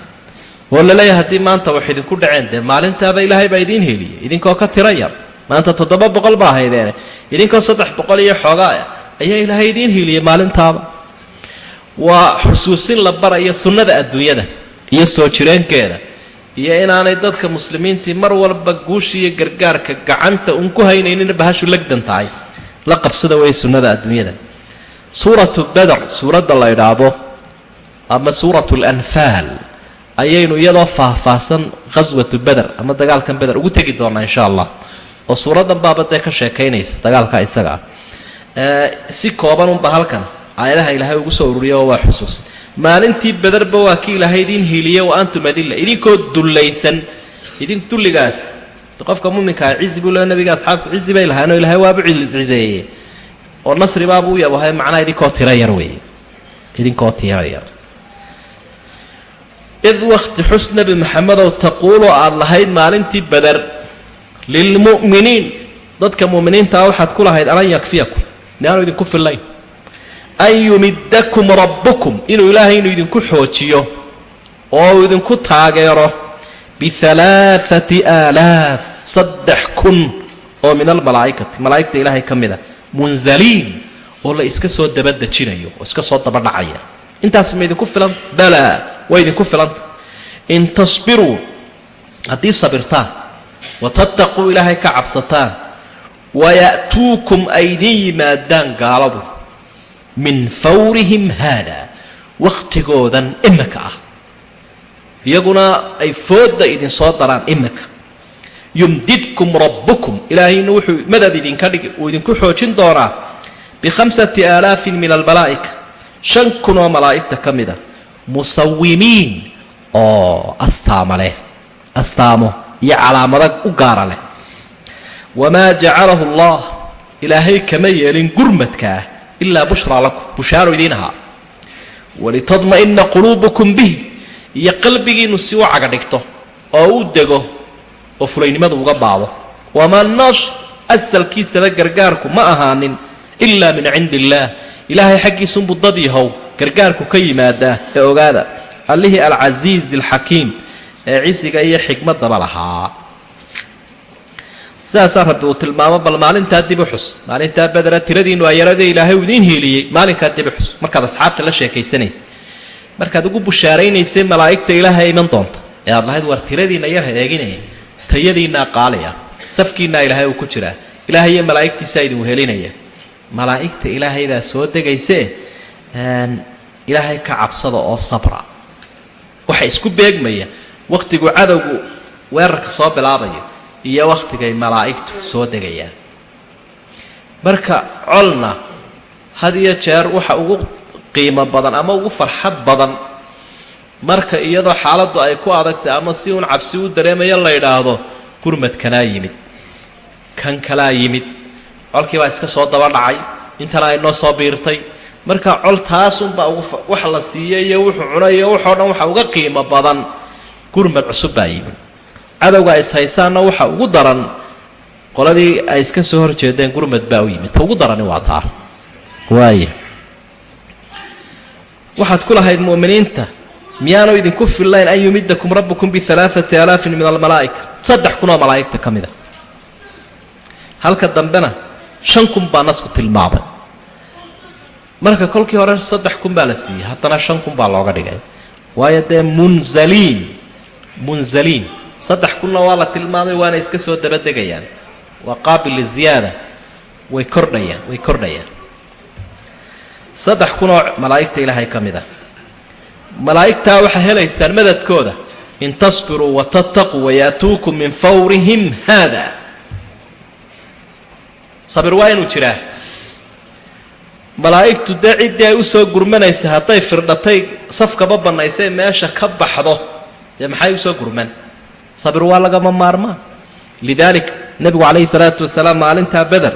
Oo la leeyahay haddii maanta wax idinku dhaceen dee maalintaaba ilaahay baa idiin heliyay idinkoo ka tiro yar maanta toddoba boqol baa haydeene idinkoo saddex boqol iyo xoogaa ayaa ilaahay idiin heliyay maalintaaba waa xusuusin la barayo sunnada adduunyada iyo soo jireenkeeda iyo inaanay dadka muslimiintii mar walba guusha iyo gargaarka gacanta uun ku haynaynin bahashu legdan tahay. La qabsada wey sunnada adduunyada. Suuratu beder suuradda la idhaahdo ama suuratu lanfaal ayaynu iyadoo faahfaahsan khaswatu beder ama dagaalkan beder ugu tegi doonaa insha allah. Oo suuraddan baaba dee ka sheekaynaysa dagaalka isaga ah. Si kooban unba halkan aayadaha ilaahay ugu soo ururiya oo waa xusuusan maalintii bederba waa kii ilaahay idiin hiiliye wa antum adilla idinkoo dullaysan. Idin dulligaas qofka muminkaa cizi buu le nabiga asxaabtu cizi bay lahaanoo ilahay waabu cizeeye oo nasri baabuu u yabahay macnaha idinkoo tiro yar weeye. Idinkoo tiro yar. Id wakti xus nebi maxamedow taquulu aada lahayd maalintii beder lilmu'miniin dadka mu'miniintaa waxaad ku lahayd alan yakfiyakum. Miaanu idinku fillayn an yumidakum rabbukum inuu ilaahay inuu idinku xoojiyo oo uu idinku taageero bialaaati aalaaf saddex kun oo min almalaa'ikati malaa'igta ilaahay ka mid a munzaliin oo la iska soo dabadejinayo oo iska soo dabadhacaya intaas ma idinku filanta balaa waa idinku filanta in tasbiruu haddii sabirtaan watattaquu ilaahay ka cabsataan waya'tuukum ay yimaadaan gaaladu min fawrihim haada wakhtigoodan imika ah. Iyaguna ay foodda idin soo daraan imika yumdidkum rabbukum ilaahayna wuxuu madad idinka dhigi uu idinku xoojin doonaa bikhamsati aalaafin min almalaa'ika shan kun oo malaa'igta ka mid a musawimiin oo astaamo leh astaamo iyo calaamada u gaara leh. Wamaa jacalahu allah ilaahay kama yeelin gurmadkaah ilaa bushraa lakum bushaaro idiin ahaa walitadma'ina quluubukum bih iyo qalbigiinnu si u caga dhigto oo u dego oo fulaynimadu uga baado wamaa noosh asalkiisaba gargaarku ma ahaanin ilaa min cindi illaah ilaahay xaggiisunbuu dad yahow gargaarku ka yimaadaa ee ogaada allihii alcasiiz alxakiim ee cisiga iyo xikmadaba lahaa sidaasaa rabbi uu tilmaamo bal maalintaa dib u xus. Maalintaa bedera tiradiinu ayarada ilaahay uu idiin hiiliyey maalinkaa dib u xus. Markaad asxaabta la sheekaysanaysa markaad ugu bushaaraynaysay malaa'igta ilaahay iman doonta ee aad lahayd war tiradiinna yar eeginaya tayadiinnaa qaaliya safkiinnaa ilaahay uu ku jiraa ilaahay iyo malaa'igtiisaa idin wehelinaya malaa'igta ilaahay baa soo degaysee ilaahay ka cabsada oo sabra. Waxa isku beegmaya wakhtigu cadowgu weerarka soo bilaabayo iyo wakhtigay malaa'igtu soo degayaan. Marka colna had iyo jeer waxa ugu qiimo badan ama ugu farxad badan marka iyadoo xaaladdu ay ku adagtay ama si uun cabsi u dareemayo la yidhaahdo gurmadkanaa yimid kan kalaa yimid. Colkii baa iska soo daba dhacay intana ay noo soo biirtay. Marka col taasunbaa ugu wax la siiyey iyo wuxuu cunay iyo waxoo dhan waxa uga qiimo badan gurmad cusub baa yimid cadowga is haysaanna waxa ugu daran qoladii ay iska soo horjeedeen gurmad baa u yimid. Ta ugu darani waa taa waaya waxaad ku lahayd mu'miniinta miyaanu idinku fillayn an yumidakum rabbukum bialaaati alaafin min almalaa'ika saddex kun oo malaa'igta ka mid a. Halka dambena shan kun baa nasku tilmaamay. Marka kolkii hore saddex kun baa la siiyey. Haddana shan kun baa looga dhigay. Waayo dee munzaliin munzaliin saddex kunna waa la tilmaamay waana iska soo dabadegayaan. Waa qaabil liziyaada. Way kordhayaan way kordhayaan. Saddex kun oo malaa'igta ilaahay ka mid ah. Malaa'igtaa waxaa helaysaan madadkooda. In tasbiruu watattaquu wayaatuukum min fawrihim haada. Sabir waa inuu jiraa. Malaa'igtu dee ciddii ay u soo gurmanaysa hadday firdhatay safkaba bannaysay meesha ka baxdo. Dee maxay u soo gurman sabir waa lagama maarmaa lidaalik nebigu calayhi salaatu wasalaam maalintaa beder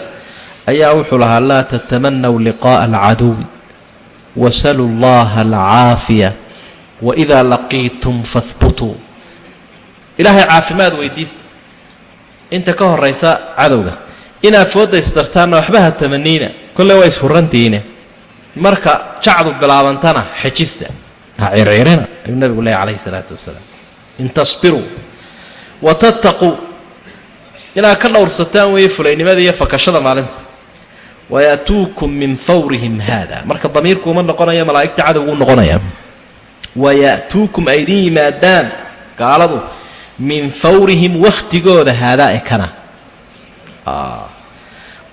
ayaa wuxuu lahaa laa tatamanaw liqaa'a alcaduwi wasaluu llaha alcaafiya waidaa laqiitum fahbutuu ilaahay caafimaad weydiista. Inta ka horaysa cadowga inaad foodaystartaanna waxba ha tamaniina kolle waa ishurantiine. Marka jacdu bilaabantana xejista ha circirina ayuu nabigu leehy calayhi salaatu wasalaam. In tasbiruu watattaquu inaad ka dhowrsataan weeye fulaynimada iyo fakashada maalinta. Waya'tuukum min fawrihim haada. Marka damiirku uma noqonaya malaa'igta cadowguu noqonaya. Waya'tuukum ay idin yimaadaan gaaladu min fawrihim wakhtigooda haadaa ee kana.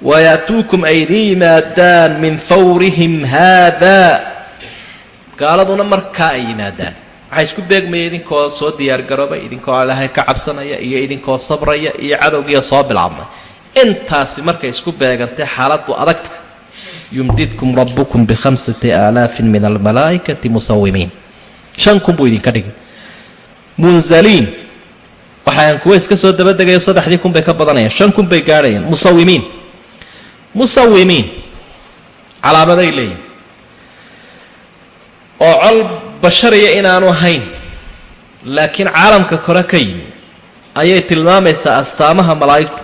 Waya'tuukum ay idin yimaadaan min fawrihim haadaa gaaladuna markaa ay yimaadaan waxaa isku beegmaya idinkoo soo diyaargaroobay idinkoo ilaahay ka cabsanaya iyo idinkoo sabraya iyo cadowgiiyo soo bilaabmay. Intaasi markay isku beegantay xaaladdu adagta yumdidkum rabbukum bikhamsati aalaafin min almalaa'ikati musawimiin shan kun buu idinka dhigay. Munzaliin. Waxaan kuwa iska soo dabadegayo saddexdii kun bay ka badanayaan. Shan kun bay gaadhayaan. Musawimiin musawimiin calaamaday leeyihiin oo col bashariya inaanu ahayn laakiin caalamka kore ka yimi ayay tilmaamaysaa astaamaha malaa'igtu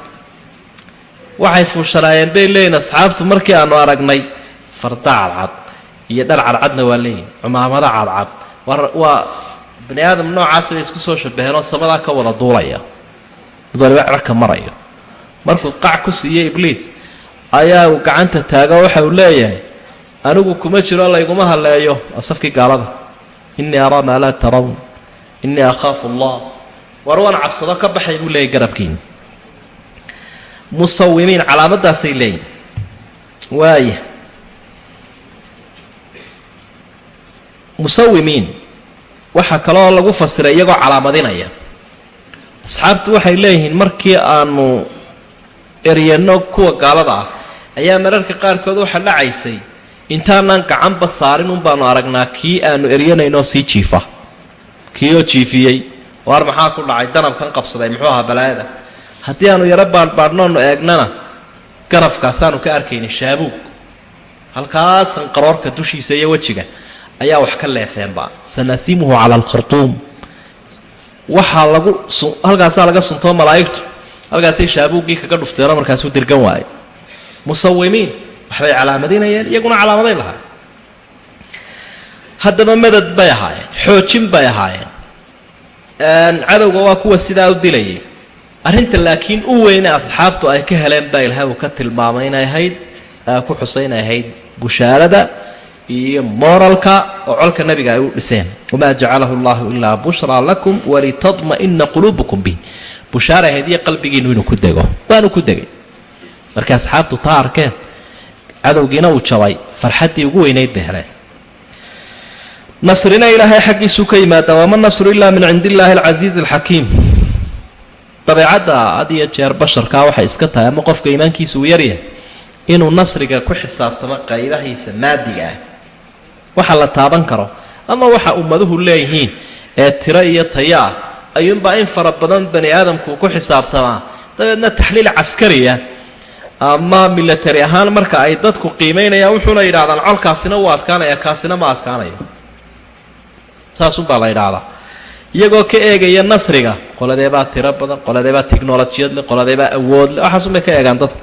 waxay fuushanaayeen bay leeyihiin asxaabtu markii aanu aragnay farda cadcad iyo dhar cadcadna waa leeyihiin cumaamado cadcad. Waa bani aadam noocaas bay isku soo shabaheen oo samadaa ka wada duulaya mid waliba cerka marayo. Markuu qac ku siiyey ibliis ayaa uu gacanta taago waxa uu leeyahay anigu kuma jiro layguma halleeyo waa safkii gaalada innii araa maa laa tarawn innii akhaafu allah. War waan cabsado ka baxay buu leeyahy garabkiina musawimiin calaamadaasay leeyihiin waaya musawimiin waxaa kaloo lagu fasiray iyagoo calaamadinaya. Asxaabtu waxay leeyihiin markii aanu eryanno kuwa gaalada ah ayaa mararka qaarkood waxa dhacaysay intaanaan gacanba saarin un baanu aragnaa kii aanu eryanaynoo sii jiifa. Kii oo jiifiyey. Waar maxaa ku dhacay? Danabkan qabsaday muxuu ahaa balaayada. Haddii aanu yaro baadhbaadhnoonu eegnana. Garafkaasaanu ka arkaynay shaabuug halkaasan qaroorka dushiisa iyo wejiga ayaa wax ka leefeenba sanasimuhu cala alkhartuum waxaa lagu halkaasaa laga suntoo malaa'igtu halkaasay shaabuuggii kaga dhufteenoo markaasuu dirgan waayo musawimiin waxbay calaamadinayeen iyaguna calaamaday lahaa haddaba madad bay ahaayeen xoojin bay ahaayeen. Cadowga waa kuwa sidaa u dilayay. Arrinta laakiin u weyne asxaabtu ay ka heleen baa ilahay uu ka tilmaamay inay ahayd ku xusay ahayd bushaarada iyo moralka oo colka nabiga ay u dhiseen. Wamaa jacalahu llahu ilaa bushraa lakum walitadma'ina quluubukum bih bushaara ahayd iyo qalbigiinu inuu ku dego waanu ku degay. Markay asxaabtu taa arkeen cadowgiina uu jabay farxaddii ugu weynayd bay heleen nasrina ilaahay xaggiisuu ka yimaada wama nasru ilaa min cindi illaahi alcasiizi alxakiim dabeecadda had iyo jeer basharkaa waxay iska tahay ama qofka iimaankiisa uu yaryahay inuu nasriga ku xisaabtamo qaybahiisa maadiga ah. Waxa la taaban karo ama waxa ummaduhu leeyihiin ee tiro iyo tayo ah ayuunbaa in fara badan bani aadamku ku xisaabtamaa. Dabeedna taxliil caskariya ama milatari ahaan marka ay dadku qiimaynayaan wuxuuna yidhahdaan colkaasina wuu adkaanaya kaasina ma adkaanayo. Saasunbaa la yidhaahdaa. Iyagoo ka eegaya nasriga qoladeebaa tiro badan qoladeebaa technolojiyad leh qoladeebaa awood leh waxaasunbay ka eegaan dadku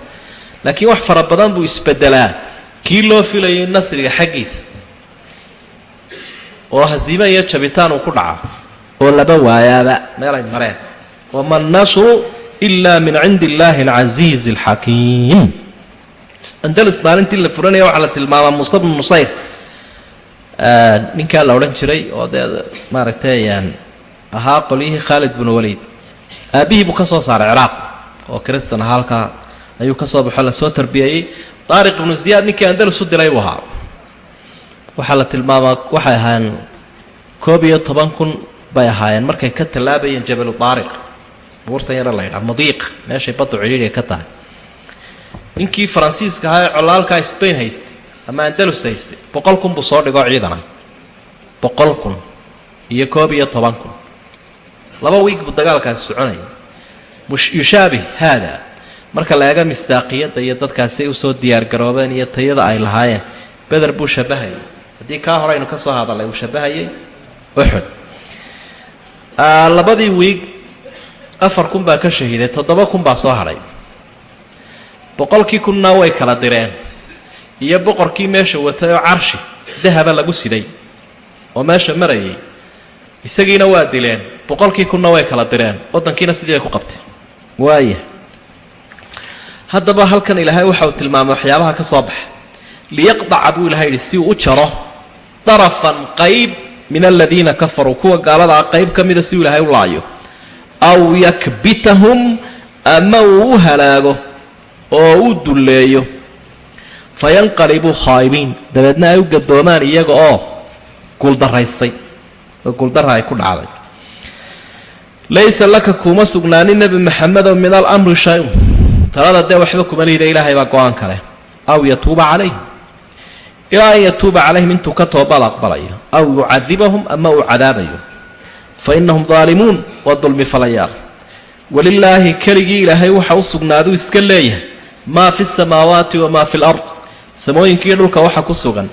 laakiin wax fara badan buu isbedelaa kii loo filayay nasriga xaggiisa oo hasiime iyo jabitaan uu ku dhaca oo laba waayaaba meelay mareen. Wama nasru ila min cindi illaahi alcasiizi alxakiim andalus maalintii la furanaya waxaa la tilmaamaa muuse bnu nusayr. Ninkaa la odhan jiray oo dee maaragtay ahaa qolyihii khaalid bnu waliid. Aabbihii buu ka soo saaray ciraaq oo kristan ahaa halkaa ayuu ka soo baxo la soo tarbiyeeyey daariq ibnu ziyaad ninkii andalus u diray buu ahaa. Waxaa la tilmaamaa waxay ahaayeen koob iyo toban kun bay ahaayeen markay ka tallaabayeen jabalu daariq buurtan yara la ydhaha madiiq. Meeshay baddu cidhiidhiga ka tahay. Ninkii faransiiska ahaa colaalkaa spain haystay ama andalus haystay boqol kun buu soo dhigoo ciidana. Boqol kun iyo koob iyo toban kun. Laba wiig buu dagaalkaasi soconayay. Yushaabih haada. Marka la eega misdaaqiyadda iyo dadkaasi u soo diyaargaroobeen iyo tayada ay lahaayeen beder buu shabahayay. Haddii kaa hore ka soo hadalnay uu shabahayay uxud labadii wiig afar kun baa ka shahiiday toddoba kun baa soo hadhay boqolkii kunna way kala direen. Iyo boqorkii meesha watay oo carshi dahaba lagu siday oo meesha marayay isagiina waa dileen. Boqolkii kunna way kala direen. Waddankiina sidii bay ku qabteen. Waaya haddaba halkan ilaahay waxa uu tilmaamay waxyaabaha ka soo baxa liyaqdaca buu ilahay yidhi si uu u jaro darafan qayb min aladiina kafaruu kuwa gaalada ah qayb ka mida si uu ilaahay u laayo aw yakbitahum ama uu u halaago oo u dulleeyo. Fayanqalibuu khaa'ibiin dabeedna ay u gadoomaan iyaga oo guuldaraystay oo guuldarra ay ku dhacday. Laysa laka kuma sugnaanin nebi maxamedow min alamri shay-un. Talada dee waxba kuma liida ilaahay baa go'aan kale aw yatuuba calayhim. Ilaa an yatuuba calayhim intuu ka toobad aqbalayo aw yucadibahum ama uu cadaabayo fa innahum daalimuun waa dulmi falayaal walilaahi keligii ilaahay waxa u sugnaaduu iska leeyahay maa fi samaawaati wamaa fi lard samooyinkiiyo dhulka waxa ku sugan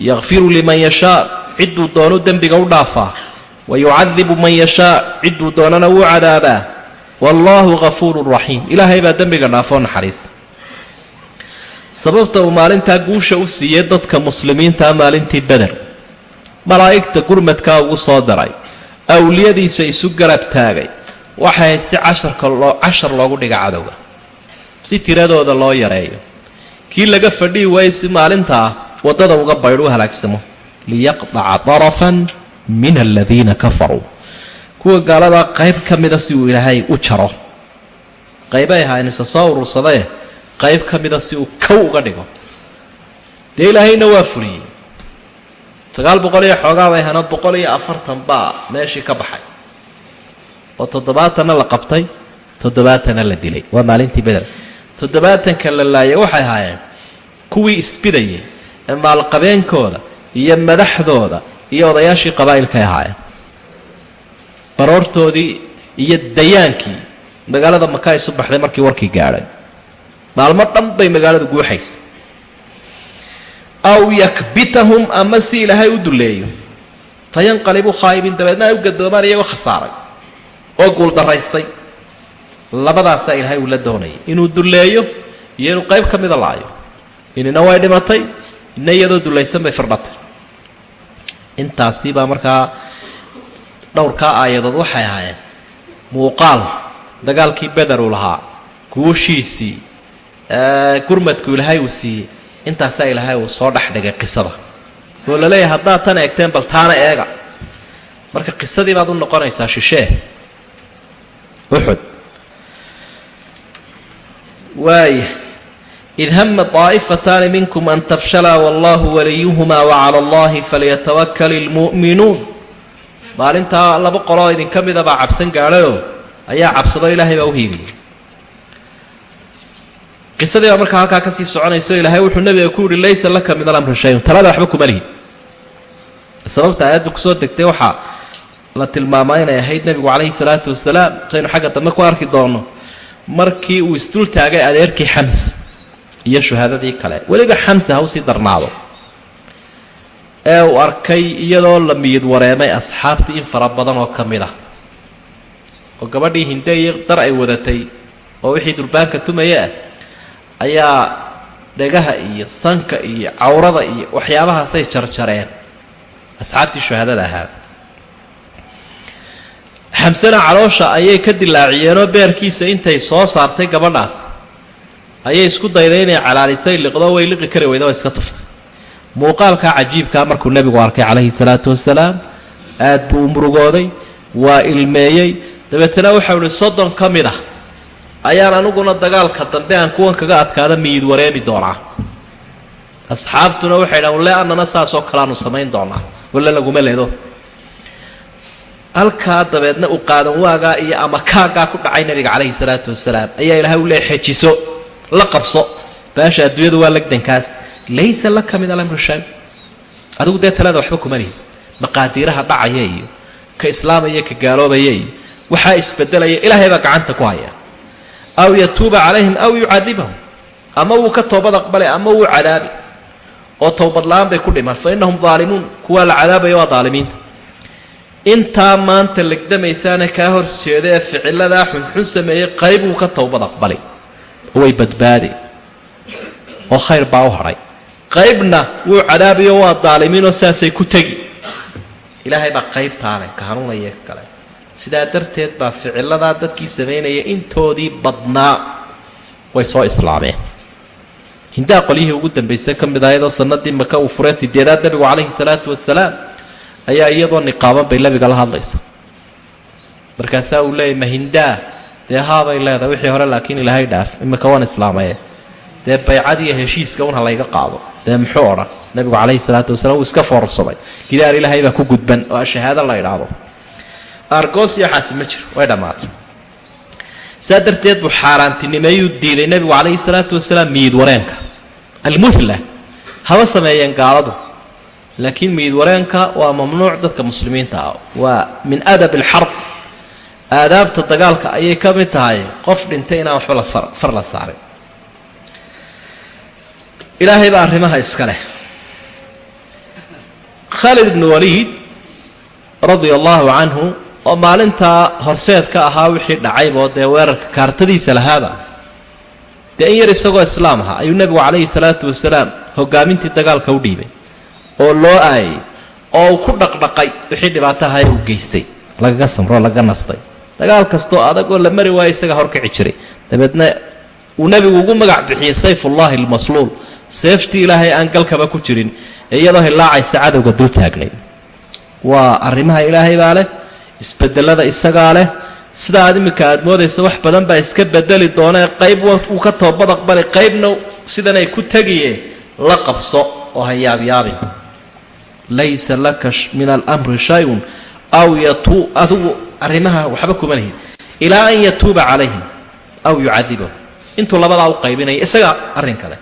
yakfiru liman yashaa cidduu doonu dembiga u dhaafaa wa yucadibu man yashaa cidduu doonana wuu cadaabaa wallaahu gafuurun raxiim ilaahay baa dembiga dhaafoo naxariista sababta uu maalintaa guusha u siiyey dadka muslimiintaa maalintii beder malaa'igta gurmadkaa ugu soo daray awliyadiisa isu garab taagay. Waxay si casharka loo cashar loogu dhiga cadowga. Si tiradooda loo yareeyo. Kii laga fadhihi waayey si maalintaa waddada uga baydh u halaagsamo. Liyaqdaca darafan min aladiina kafaruu. Kuwa gaaladaa qayb ka mida si uu ilaahay u jaro. Qaybay ahaynise soo urursadee qayb ka mida si uu kow uga dhigo. Dee ilaahayna waa fuliyey sagaal boqol iyo xoogaa bay hanood boqol iyo afartan baa meeshii ka baxay. Oo toddobaatanna la qabtay toddobaatanna la dilay. Waa maalintii beder toddobaatanka la laayay waxay ahaayeen kuwii isbidayay ee maalqabeenkooda iyo madaxdooda iyo odayaashii qabaa'ilkay ahaayeen. Baroortoodii iyo dayaankii magaalada maka isu baxday markii warkii gaadhay maalmo dhan bay magaaladu guuxaysa aw yakbitahum ama si ilaahay u dulleeyo fayanqalibu khaa'ibiin dabeedna u gadoomaan iyagoo khasaaray oo guuldaraystay labadaasaa ilaahay uu la doonayay. Inuu dulleeyo iyo inuu qayb ka mida laayo. Inina way dhimatay ina iyadoo dullaysan bay firdhatay. Intaasi baa markaa dhowrkaa aayadood waxay ahaayeen muuqaal dagaalkii beder uu lahaa guushiisii gurmadku ilaahay uu siiyey intaasaa ilaahay uu soo dhex dhigay qisada. Oo la leeyahay haddaad tan eegteen bal taana eega. Marka qisadii baad u noqonaysaa shishee uxud waaya id hama طaa'ifataani minkum an tafshalaa wallahu waliyuhumaa wacala allahi falyatawakal ilmu'minuun maalintaa laba qoloo idinka mida baa cabsan gaadhayoo ayaa cabsado ilaahay baa u hiiliyay qisadii baa markaa halkaa ka sii soconayso ilaahay wuxuu nabiga ku yihi laysa laka min alamri shayun. Talada waxba kuma lihid sababta aayadda ku soo degtay waxaa la tilmaamaa inay ahayd nebigu calayhi salaatu wasalaam saynu xagga dambe ku arki doonno markii uu isdul taagay adeerkii xamsa iyo shuhaadadii kale. Weliba xamsa ha u sii darnaado. Ee uu arkay iyadoo la miyid wareemay asxaabtii in fara badan oo ka mid ah. Oo gabadhii hinde iyo dar ay wadatay oo wixii durbaanka tumaya ah ayaa dhagaha iyo sanka iyo cawrada iyo waxyaabahaasay jarjareen. Asxaabtii shuhaadada ahaa. Xamsena caloosha ayay ka dilaaciyeenoo beerkiisa intay soo saartay gabadhaas. Ayay isku dayday inay calaalisay liqdo way liqi kari weyda oo iska tuftay muuqaalkaa cajiibkaa markuu nebigu arkay calayhi salaatu wasalaam aad buu murugooday waa ilmeeyey. Dabeetana waxau ihi soddon ka mid ah ayaan aniguna dagaalka dambe aan kuwan kaga adkaada miyid wareemi doonaa. Asxaabtuna waxay dhahan le annana saasoo kaleaanu samayn doonaa. Walle laguma leedo. Halkaa dabeedna u qaadan waagaa iyo ama kaagaa ku dhacay nabiga calayhi salaatu wasalaam ayaa ilaahay u lee xejiso la qabso. Baasha adduunyadu waa legdankaas. Laysa laka min alamri shay. Adigu dee talada waxba kuma lihi maqaadiiraha dhacaya iyo ka islaamaya ka gaaloobaya iyo waxaa isbedelaya. Ilaahay baa gacanta ku haya aw yatuuba calayhim aw yucadibahum. Ama wuu ka toobad aqbalay ama wuu cadaabi. Oo towbad la'aan bay ku dhiman fa innahum daalimuun kuwaa la cadaabaya waa daalimiinta intaa maanta legdamaysaana kaa hor jeeda ee ficiladaa xunxun sameeyey qayb wuu ka towbad aqbalay. Way badbaadi. Oo khayr baa u hadhay qaybna wuu cadaabayo waa daalimiinoo saasay ku tegi. Ilaahay baa qaybtaa leh ka hanuunaya kale sidaa darteed baa ficiladaa dadkii samaynaya intoodii badnaa way soo islaameen. Hindaa qolyihii ugu dambaysay ka mid ahayadoo sanadii maka uu furee sideedaad nabigu calayhi salaatu wasalaam ayaa iyadoo niqaaban bay nabiga la hadlaysa markaasaa uu leeyay mahindaa dee haabay leedahay wixii hore laakiin ilaahay dhaaf. Imika waan islaamaye dee baycad iyo heshiiska un ha layga qaado. Dee muxuu odhan? Nabigu calayhi salaatu wasalaam wuu iska foorsaday gidaar ilaahay baa ku gudban oo shahaado la idhaahdo argoos iyo waxaasi ma jiro way dhammaatay. Saa darteed buu xaaraantinimeeyuu diiday nebigu calayhi salaatu wasalaam miid wareenka. Almuhla haba sameeyeen gaaladu laakiin miid wareenka waa mamnuuc dadka muslimiinta ah. Waa min adab alxarb. Aadaabta dagaalka ayay ka mid tahay qof dhintay inaan waxba la far la saarin. Ilaahay baa arrimaha iska leh. Khaalid ibnu waliid radia allaahu canhu oo maalintaa horseed ka ahaa wixii dhacaybo dee weerarka kaartadiisa lahaaba. Dee in yar isagoo islaam aha ayuu nebigu calayhi salaatu wasalaam hogaamintii dagaalka u dhiibay oo loo aayay oo uu ku dhaqdhaqay wixii dhibaato ahaa uu geystay. Lagaga samroo lagaga nastay. Dagaal kastoo adag oo la mari waayo isaga horkici jiray. Dabeedna uu nebigu ugu magac bixiyey sayfullaahi almasluul seeftii ilaahay aan galkaba ku jirin ee iyadoo hilaacaysa cadowga dul taagnayd waa arrimaha ilaahay baa leh isbedelada isagaa leh. Sida aad iminka aad moodaysa wax badan baa iska bedeli doonee. Qayb uu ka toobad aqbali qaybna sidanay ku tegiye la qabso oo ha yaabyaabin laysa laka min alamri shay-un aw yatuu adigu arrimaha waxba kuma lihid ilaa an yatuuba calayhim aw yucadibahum intuu labadaa u qaybinaya isaga arrin kale.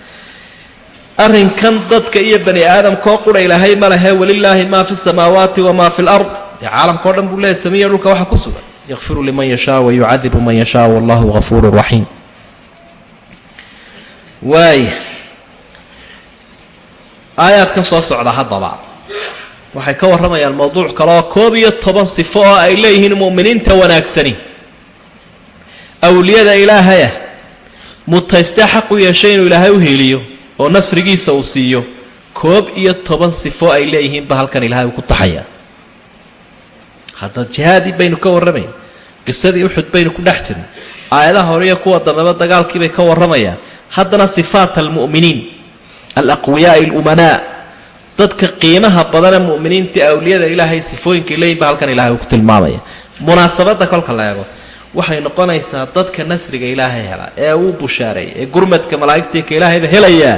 Arrinkan dadka iyo bani aadamkoo qura ilaahay ma lehe walilaahi maa fi samaawaati wamaa fi lard dee caalamkao dhan buu leeya samiya dhulka waxa ku sugan. Yakfiru liman yashaa wa yucadibu man yashaa wallahu gafuuru raxiim waaya aayaadkan soo socda haddaba waxay ka warramayaan mowduuc kaleoo koob iyo toban sifo oo ay leeyihiin mu'miniinta wanaagsani. Awliyada ilaahayah mutaystee xaq u yeeshay inuu ilaahay u heeliyo oo nasrigiisa uu siiyo koob iyo toban sifo ay leeyihiinba halkan ilaahay uu ku taxayaa hadda jihaadii baynu ka warramayn qisadii uxud baynu ku dhex jirnay aayadaha hore kuwa dambeba dagaalkiibay ka warramayaan. Haddana sifaat almu'miniin alaqwiyaai alumanaa dadka qiimaha badanee mu'miniinta awliyada ilaahay sifooyinkay leeyihiin ba halkan ilahay uu ku tilmaamaya. Munaasabadda kolka la eego waxay noqonaysaa dadka nasriga ilaahay hela ee uu bushaareeyay ee gurmadka malaa'igtiika ilaahayba helayaa.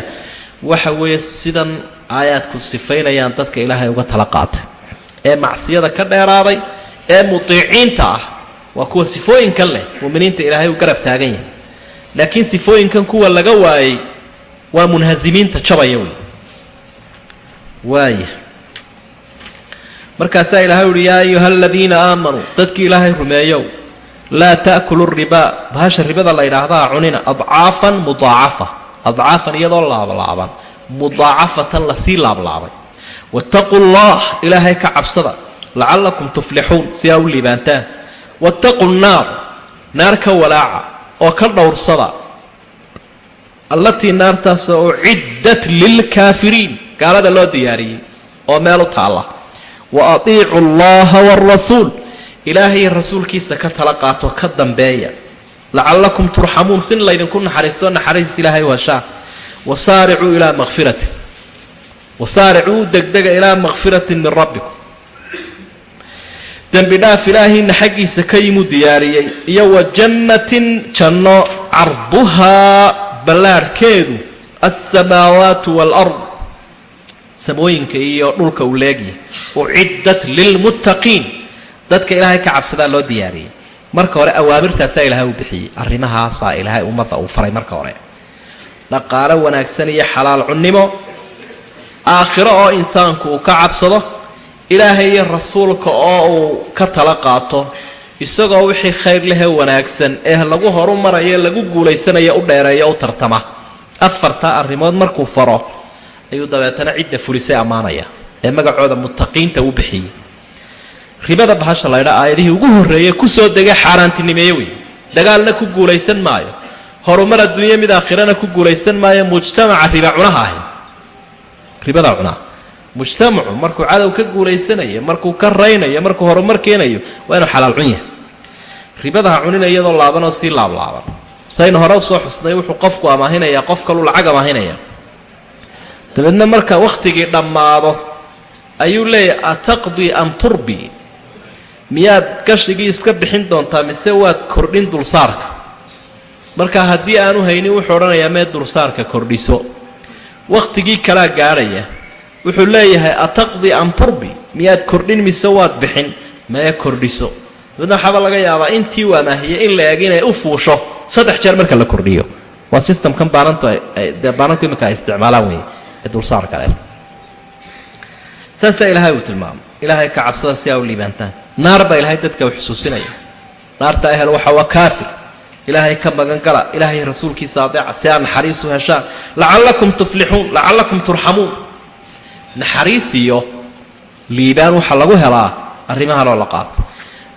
Waxa weeye sidan aayaadku sifaynayaan dadka ilaahay uga tala qaatay ee macsiyada ka dheeraaday ee mutiiciinta ah waa kuwa sifooyinkan leh mu'miniinta ilaahay uu garab taagan yahay. Laakiin sifooyinkan kuwa laga waayey waa munhasimiinta jabaya wey waaya markaasaa ilaahay uhi yaa ayuha aladiina aamanuu dadkii ilaahay rumeeyow laa taakulu ribaa bahasha ribada la yidhaahdaa cunina adcaafan mudaacafa. Adcaafan iyadoo laablaaban mudaacafatan la sii laablaabay wattaquu llah ilaahay ka cabsada lacallakum tuflixuun si aa u liibaantaan wattaquu nnaar naar ka walaaca oo ka dhowrsada allatii naartaasoo uciddat lilkaafiriin gaalada loo diyaariyey oo meel u taalla wa atiicu allaha waalrasuul ilaahay rasuulkiisa ka tala qaato ka dambeeya lacallakum turxamuun sin laydinku naxariistoo naxariis ilaahay washaa wasaaricuu ilaa makfiratin wasaaricuu degdega ilaa makfiratin min rabbikum. Dembi dhaaf ilaahiina xaggiisa ka yimuu diyaariyey iyo wa jannatin janno carduhaa ballaarhkeedu alsamaawaatu waalard samooyinka iyo dhulka uu leegyahay uciddat lilmuttaqiin dadka ilaahay ka cabsadaa loo diyaariyey. Marka hore awaamirtaasaa ilaahay u bixiyey. Arrimahaasaa ilaahay ummadda uu faray marka hore. Dhaqaalo wanaagsan iyo xalaal cunnimo aakhiro oo insaanku uu ka cabsado ilaahay iyo rasuulka oo uu ka tala qaato. Isagoo wixii khayr lehee wanaagsan ee lagu horumarayo lagu guulaysanayo u dheereeyo u tartama. Afartaa arrimood markuu faro ayuu dabeetana cidda fulisay ammaanaya ee magacooda muttaqiinta u bixiyey. Ribada bahasha laydha aayadihii ugu horreeyey ku soo degay xaaraantinimeeye wey dagaalna ku guulaysan maayo. Horumar adduunye mid aakhirana ku guulaysan maayo. Mujtamaca riba cunaha ahi ribada cunaa mujtamacu markuu cadow ka guulaysanayo markuu ka raynayo markuu horumar keenayo waa inuu xalaal cun yahay ribadaha cunina iyadoo laaban oo sii laablaaban saynu hore u soo xusnay wuxuu qofku amaahinayaa qof kaluu lacag amaahinaya dabeedna marka wakhtigii dhammaado ayuu leeyahy ataqdii am turbi. Miyaad gashigii iska bixin doontaa mise waad kordhin dulsaarka? Marka haddii aanu haynin wuxuu odhanayaa mee dulsaarka kordhiso wakhtigii kalaa gaadhaya wuxuu leeyahay ataqdi am turbi miyaad kordhin mise waad bixin? Mee kordhiso. Dabeedna waxaaba laga yaabaa intii uu amaahiyey in la eg inay u fuusho saddex jeer marka la kordhiyo. Waa systemkan baanantu dee iminka ay isticmaalaan weeye ee dulsaarka leh saasaa ilaahay uu tilmaamay. Ilaahay ka cabsada si aa u liibaantaan. Naar baa ilaahay dadka u xusuusinaya naarta ahel waxa waa kaafir ilaahay ka magan gala ilaahay rasuulkiisa adeeca si aad naxariisu heshaan lacallakum tuflixuun lacallakum turxamuun. Naxariis iyo liibaan waxaa lagu helaa arrimaha la qaato.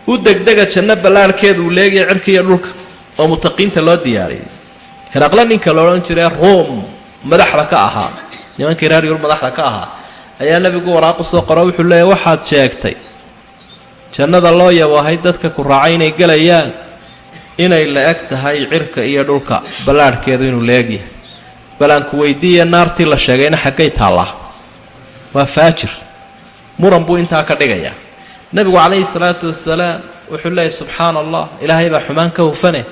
U degdega janno ballaarhkeedu uu leegaya cirka iyo dhulka oo mutaqiinta loo diyaariyay heraqle ninka la odhan jiray room madaxda ka ahaa. Nimankii reer madaxda ka ahaa. Ayaa nebigu waraaqu soo qoro wuxuu leeyahy waxaad sheegtay jannada loo yaboohay dadka ku raacay inay gelayaan inay la eg tahay cirka iyo dhulka. Ballaarhkeedu inuu leegyahay balaanku weydiiya naartii la sheegayna xaggay taallaa. Waa faajir. Muran buu intaa ka dhigayaa nebigu calayhi salaatu wasalaam wuxuu leeyahy subxaana allah ilaahay baa xumaan ka hufane.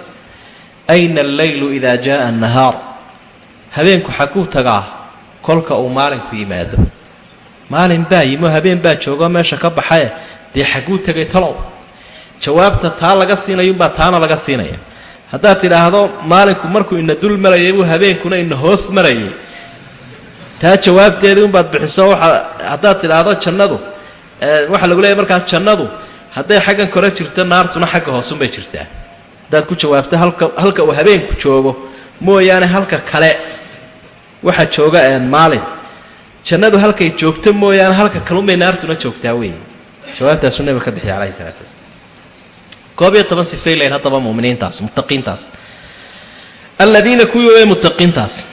Ayna alleylu idaa jaaa annahaar. Habeenku xagguu tagaa kolka uu maalinku yimaado. Maalin baa yimo habeen baa joogoo meesha ka baxaye dee xagguu tegay talow jawaabta taa laga siinayuunbaa taana laga siinaya haddaad tidhaahdo maalinku markuu ina dul marayay buu habeenkuna ina hoos marayay. Taa jawaabteedii unbaad bixiso waa haddaad tidhaahdo jannadu waxaa lagu leeyahy markaa jannadu hadday xaggan kore jirto naartuna xagga hoosunbay jirtaa. Haddaad ku jawaabto halka uu habeenku joogo mooyaane halka kale waxaa jooga maalin. Jannadu halkay joogto mooyaane halka kalunbay naartuna joogtaa wey jawaabtaasuu nebiga ka bixiya calayhi salaatu wasalaam koob iyo toban sifay layn haddaba muminiintaas muttaqiintaas. Aladiina kuwii way muttaqiintaas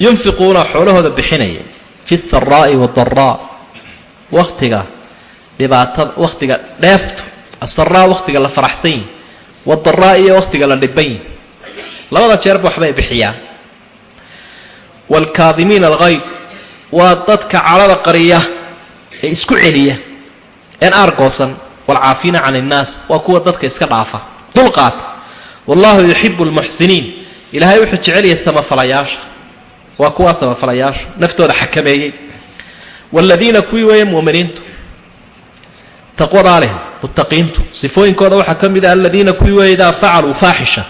yunfiquuna xoolahooda bixinaya fi saraa'i wadaraa wakhtiga dhibaatada wakhtiga dheeftu asaraa wakhtiga la faraxsan yihi wadaraa iyo wakhtiga la dhiban yihi labada jeerba waxbay bixiyaan. Waalkaadimiina alghayd waa dadka calada qariya ee isku celiya een aargoosan waalcaafiina can innaas waa kuwa dadka iska dhaafa. Dulqaata wallaahu yuxibu lmuxsiniin ilaahay wuxuu jecelyahay samafalayaasha. Waa kuwaa samafalayaasha naftooda xakameeyey. Waaladiina kuwii weeye mu'miniintu. Taqwadaa leh muttaqiintu. Sifooyinkooda waxaa ka mid ah aladiina kuwii weeye idaa facaluu faaxisha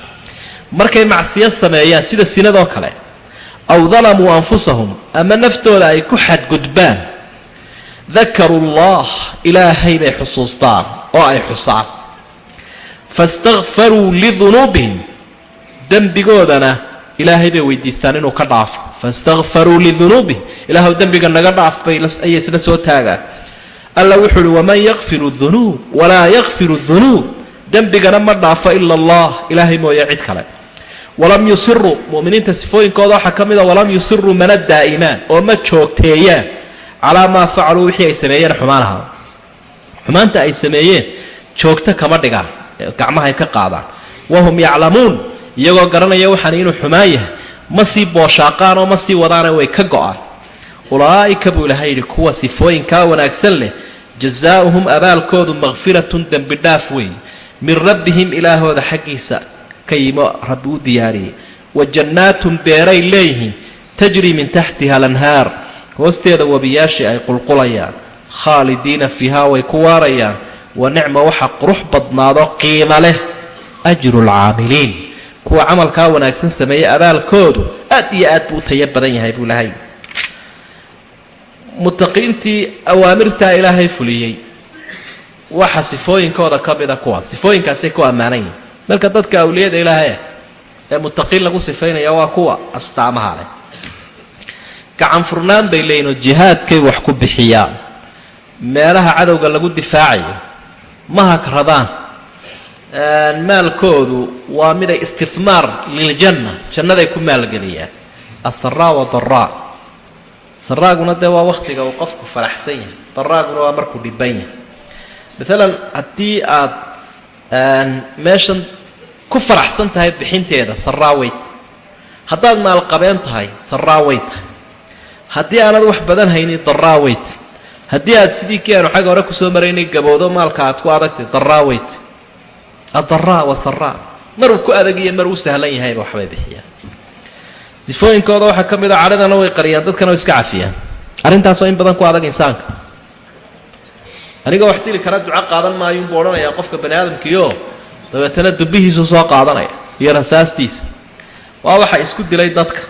markay macsiyo sameeyaan sida sinadoo kale. Aw dalamuu anfusahum. Ama naftooda ay ku xadgudbaan dakaruu allah ilaahay bay xusuustaan oo ay xusaan fastakfaruu lidunuubihim dembigoodana ilaahay bay weydiistaan inuu ka dhaafo fastakfaruu lidunuubihim ilaahw dembiga naga dhaaf bay ayay isla soo taagaan alla wuxuu uhi waman yakfiru dunuub walaa yakfiru dunuub dembigana ma dhaafo ila allah ilaahay mooye cid kale walam yusiruu muminiinta sifooyinkooda waxaa ka mid a walam yusiruu mana daa'imaan oo ma joogteeyaan calaa maa facaluu wixii ay sameeyeen xumaanaha xumaanta ay sameeyeen joogto kama dhigaan gacmahay ka qaadaan. Wahum yaclamuun iyagoo garanaya waxaan inuu xumaan yahay. Ma sii booshaaqaan oo ma sii wadaana way ka go'aan. Ulaa'ika buu ilahay yidhi kuwa sifooyinkaa wanaagsan leh jazaa'uhum abaalkoodu makfiratun dembi dhaaf weeye min rabbihim ilaahooda xaggiisa ka yimo rabbi u diyaariyey. Wa jannaatun beeray leeyihiin tajrii min taxtiha alanhaar hoosteeda webiyaashii ay qulqulayaan khaalidiina fiihaa way ku waarayaan wa nicma waxa qurux badnaado qiimo leh ajru lcaamiliin kuwa camalkaa wanaagsan sameeyey abaalkoodu aad iyo aad buu u tayo badan yahay buu ilahay muttaqiintii awaamirtaa ilaahay fuliyey. Waxa sifooyinkooda ka mida kuwaas sifooyinkaasay ku ammaanan yihiin marka dadka awliyada ilaahay ee muttaqiin lagu sifaynaya waa kuwa astaamaha leh gacan furnaan bay leeyihiin oo jihaadkay wax ku bixiyaan. Meelaha cadowga lagu difaacayo ma hakradaan maalkoodu waa miday istifmaar liljanna jannaday ku maalgeliyaan. Asaraa wadaraa saraaguna dee waa wakhtiga uu qofku faraxsan yahay. Daraaguna waa markuu dhiban yahay. Maalan haddii aad meeshan ku faraxsan tahay bixinteeda sarraa way tahay. Haddaad maalqabeen tahay sarraa way tahay haddii aanad wax badan haynin tahay haddii aad sidii kii xagga hore ku soo maraynay gabowdo maalka aad ku adagtay tahay addaraa wasaraa maruu ku adag iyo maruu sahlan yahayba waxbay bixiyaan. Sifooyinkooda waxaa ka mid a cadhadana way qariyaan dadkana way iska cafiyaan. Arrintaasoo in badan ku adag insaanka. Aniga wax dili kara duco qaadan maayuunbuu odhanayaa qofka bani aadamkiioo dabeetana dubbihiisu soo qaadanaya iyo rasaastiisa waa waxa isku dilay dadka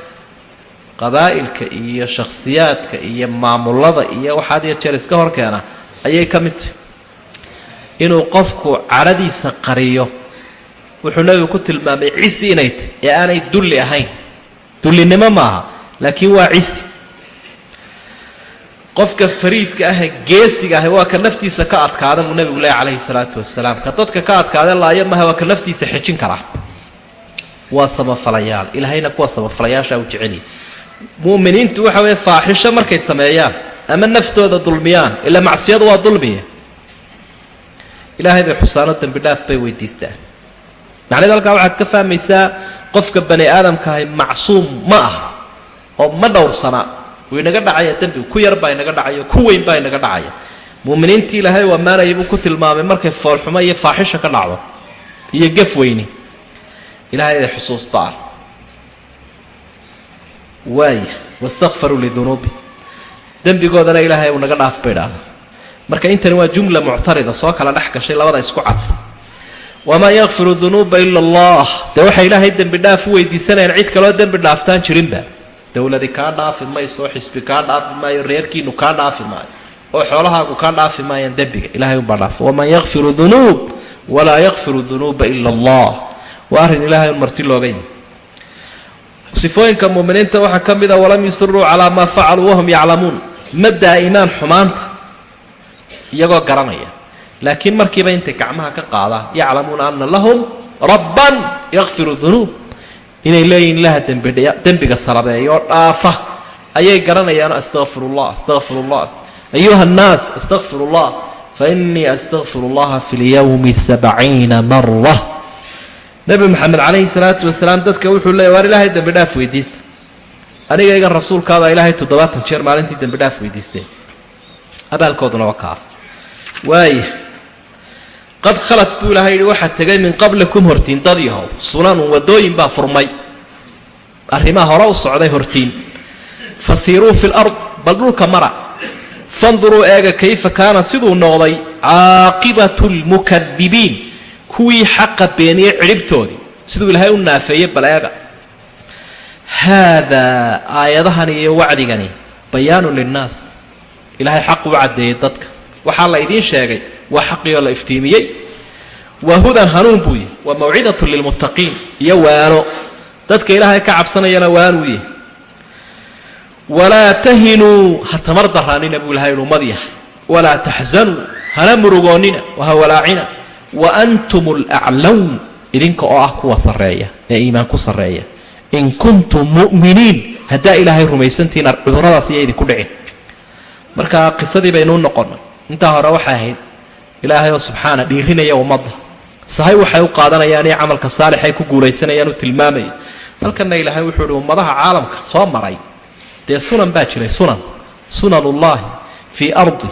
qabaa'ilka iyo shakhsiyaadka iyo maamulada iyo waxaad iyo jeer iska hor keena ayay ka mid tahy inuu qofku cadhadiisa qariyo wuxuu nebigu ku tilmaamay cisi inay tahy ee aanay dulli ahayn. Dullinimo maaha laakiin waa cisi. Qofka fariidka ahee geesiga ahe waa ka naftiisa ka adkaada buu nebigu leehy calayhi salaatu wasalaam ka dadka ka adkaade laayo maha waa ka naftiisa xejin karaa waa samafalayaal ilaahayna kuwa samafalayaashaa u jeceliya mu'miniintu waxa weeye faaxisho markay sameeyaan ama naftooda dulmiyaan ila macsiyadu waa dulmiya ilaahay bay xusaano dembi dhaaf bay weydiistaan. Macnada halkaa waxaad ka fahmaysaa qofka bani aadamkaahay macsuum ma aha oo ma dhowrsana wuu inaga dhacaya dembigu ku yar baa inaga dhacaya ku weyn baa inaga dhacaya. Mu'miniintii ilaahay u ammaanaya buu ku tilmaamay markay foolxumo iyo faaxisha ka dhacdo iyo gaf weyni. Ilaahay bay xusuustaan waaya wastakfaruu lidunuubi dembigoodana ilaahay uu naga dhaaf bay idhaahda marka intani waa jumla muctarida soo kala dhex gashay labada isku cadfa wamaa yakfiru dunuuba ila allah. Dee waxay ilaahay dembi dhaaf u weydiisanayaan cid kaloo dembi dhaaftaan jirinba. Dowladi kaa dhaafi mayso xisbi kaa dhaafi maayo reerkiinu kaa dhaafi maayo oo xoolahaagu kaa dhaafi maayaan dembiga ilahay unbaa dhaafa waman yakfiru dunuub walaa yakfiru dunuuba ila allah. Waa arrin ilahay un marti looga yimi sifooyinka muminiinta waxaa ka mid a walam yusiruu calaa maa facaluu wahum yaclamuun ma daa'imaan xumaanta iyagoo garanaya laakiin markiiba intay gacmaha ka qaadaan yaclamuuna ana lahum rabban yakfiru dunuub inay leeyihiin ilaha dembiga salabeeyo oo dhaafa ayay garanayaan astaqfir llah astaqfir llah ayuha nnaas astaqfir llah fainii astaqfir llaha fi lyawmi sabciina mara nebi moxamed calayhi salaatu wasalaam dadka wuxuu leeyay waar ilaahay dembi dhaaf weydiista aniga igan rasuulkaabaa ilaahay toddobaatan jeer maalintii dembi dhaaf weydiisteen abaalkooduna waa kaa waaya qad khalat buu ilaahay yidhi waxaa tegay min qablikum hortiin dad yahow sunanun waddooyin baa furmay. Arrimaha hore u socday hortiin. Fasiiruu fi lard bal dhulka mara. Fanduruu eega kayfa kaana siduu noqday caaqibatu lmukadibiin kuwii xaqa beeniyey cidhibtoodii siduu ilaahay u naafeeyey bal eega haadaa aayadahani iyo wacdigani bayaanun linnaas. Ilaahay xaq uu caddeeyey dadka. Waxaa la idiin sheegay waa xaqii oo la iftiimiyey. Waa hudan hanuun buu yihi waa mawcidatun lilmuttaqiin iyo waano dadka ilaahay ka cabsanayana waanuu yihi walaa tahinuu ha tamar daraanina buu ilahay inu ummad yahay. Walaa taxzanuu hana murugoonnina waha wa antum alaclown idinka oo ah kuwa sarreeya ee iimaan ku sarreeya in kuntum mu'miniin haddaa ilaahay rumaysantihiin cuduradaas iyo idinku dhicin marka qisadii baynuu noqonnay intaa hore waxay ahayd ilaahay oo subxaana dhiirinaya ummadda sahay waxay u qaadanayaan iyo camalka saalix ay ku guulaysanayaan u tilmaamaya halkanna ilaahay wuxuu ihi ummadaha caalamka soo maray dee sunan baa jiray sunan sunan ullaahi fii ardi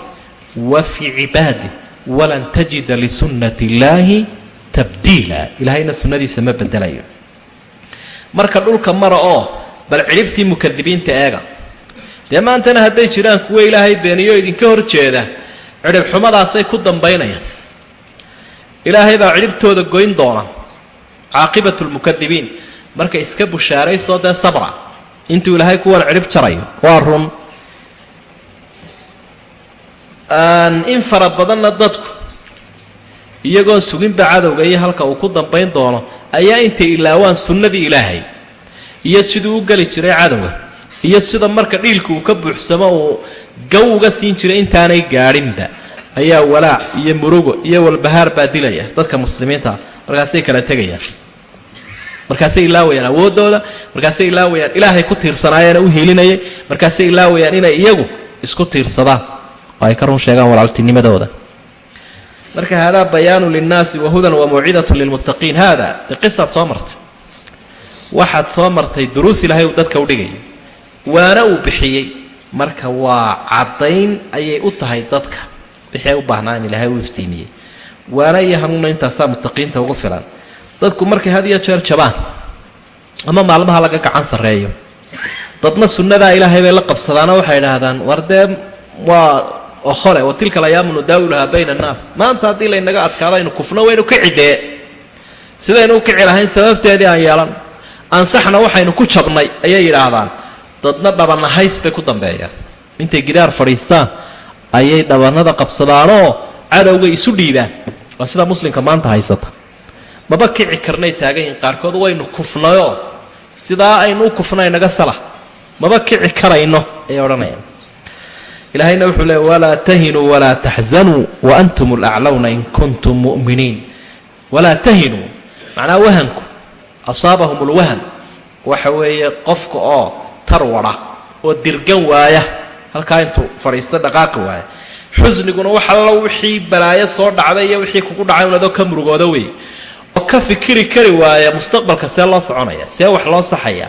wa fii cibaadi walan tajida lisunnati illaahi tabdiila ilaahayna sunnadiisa ma bedelayo. Marka dhulka mara oo bal cidhibtii mukadibiinta eega. Dee maantana hadday jiraan kuwo ilaahay beeniyo idinka hor jeeda cidhib xumadaasay ku dambaynayaan. Ilaahay baa cidhibtooda goyn doona. Caaqibatu lmukadibiin marka iska bushaaraystoo dee sabra. Intuu ilaahay kuwan cidhib jarayo waa run in fara badanna dadku iyagoon suginba cadowga iyo halka uu ku dambayn doono ayaa intay ilaawaan sunnadii ilaahay. Iyo siduu u geli jiray cadowga iyo sida marka dhiilka uu ka buuxsamo uu gaw uga siin jiray intaanay gaadhinba ayaa walaac iyo murugo iyo walbahaar baa dilaya dadka muslimiinta. Markaasay kala tegayaan. Markaasay ilaawayaan awooddooda markaasay ilaawayaan ilaahay ku tiirsanaayeena u hiilinayay markaasay ilaawayaan inay iyagu isku tiirsadaan oo ay ka run sheegaan walaaltinimadooda marka haadaa bayaanu linnaasi wahudan wa mawcidatu lilmuttaqiin. Haada dee qisaad soo martay. Waxaad soo martay duruus ilaahay uu dadka udhigayay waana uu bixiyey. Marka waa caddayn ayay u tahay dadka. Wixii ay u baahnaa in ilaahay u iftiimiyey. Waana iyo hanuunna intaasaa muttaqiinta ugu filan. Dadku markay had iyo jeer jabaan ama maalmaha laga gacan sarreeyo dadna sunnadaa ilaahay bay la qabsadaanoo waxay idhaahdaan war dee waa ohole wa tilka alayaamu nudaawiluhaa bayna annaas. Maanta haddii laynaga adkaado aynu kufno waynu ka cidee sidaynu u kici lahayn sababteedii aan yeelan ansaxna waxaynu ku jabnay ayay yidhaahdaan. Dadna dhabanahays bay ku dambeeyaan. Intay gidaar fadhiistaan ayay dhabanada qabsadaanoo cadowga isu dhiibaan. Waa sida muslimka maanta haysata. Maba kici karnay taagayin qaarkood waynu kufnayoo sidaa aynu u kufnay naga sala. Maba kici karayno ayay odhanayaan ilaahayna wuxuu leey walaa tahinuu walaa taxzanuu wa antum alaclowna in kuntum mu'miniin. Walaa tahinuu macnaa wahanku asaabahum ulwahan waxa weeye qofka oo tar wada oo dirgan waaya halkaa intuu fadhiista dhaqaaqi waaya xusniguna wax allo wixii balaayo soo dhacday iyo wixii kugu dhacay un adoo ka murugooda wey oo ka fikiri kari waaya mustaqbalka see loo soconaya see wax loo saxaya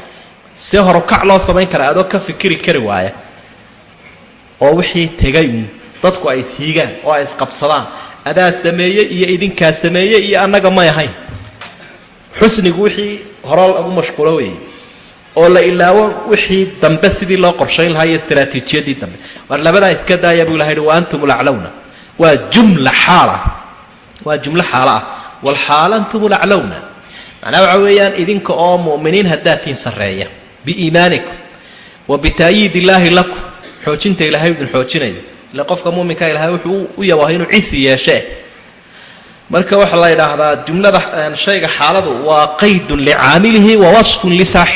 see horukac loo samayn karaa adoo ka fikiri kari waaya oo wixii tegay dadku ay ishiigaan oo ay isqabsadaan. Adaa sameeye iyo idinkaa sameeye iyo annaga may ahayn. Xusnigu wixii hore lagu mashquulo weeye. Oo la ilaawo wixii dambe sidii loo qorshayn lahaa iyo istaraatiijiyadii dambe. War labadaa iska daaya buu ilaha yidhi wa antum laclowna waa jumla xaala. Waa jumlo xaalo ah. Walxaala antum laclowna macnaha waxa weeyaan idinka oo mu'miniin haddaatiin sarreeya. Biiimaanikum wa bita'yiid illaahi lakum xoojinta ilaahay idin xoojinayo ile qofka muminka ilahay wuxuu u yabahay inuu cisi yeeshee marka waxaa la yidhaahdaa jumlada shayga xaaladu waa qaydun licaamilihi wa wasfun lisaaxib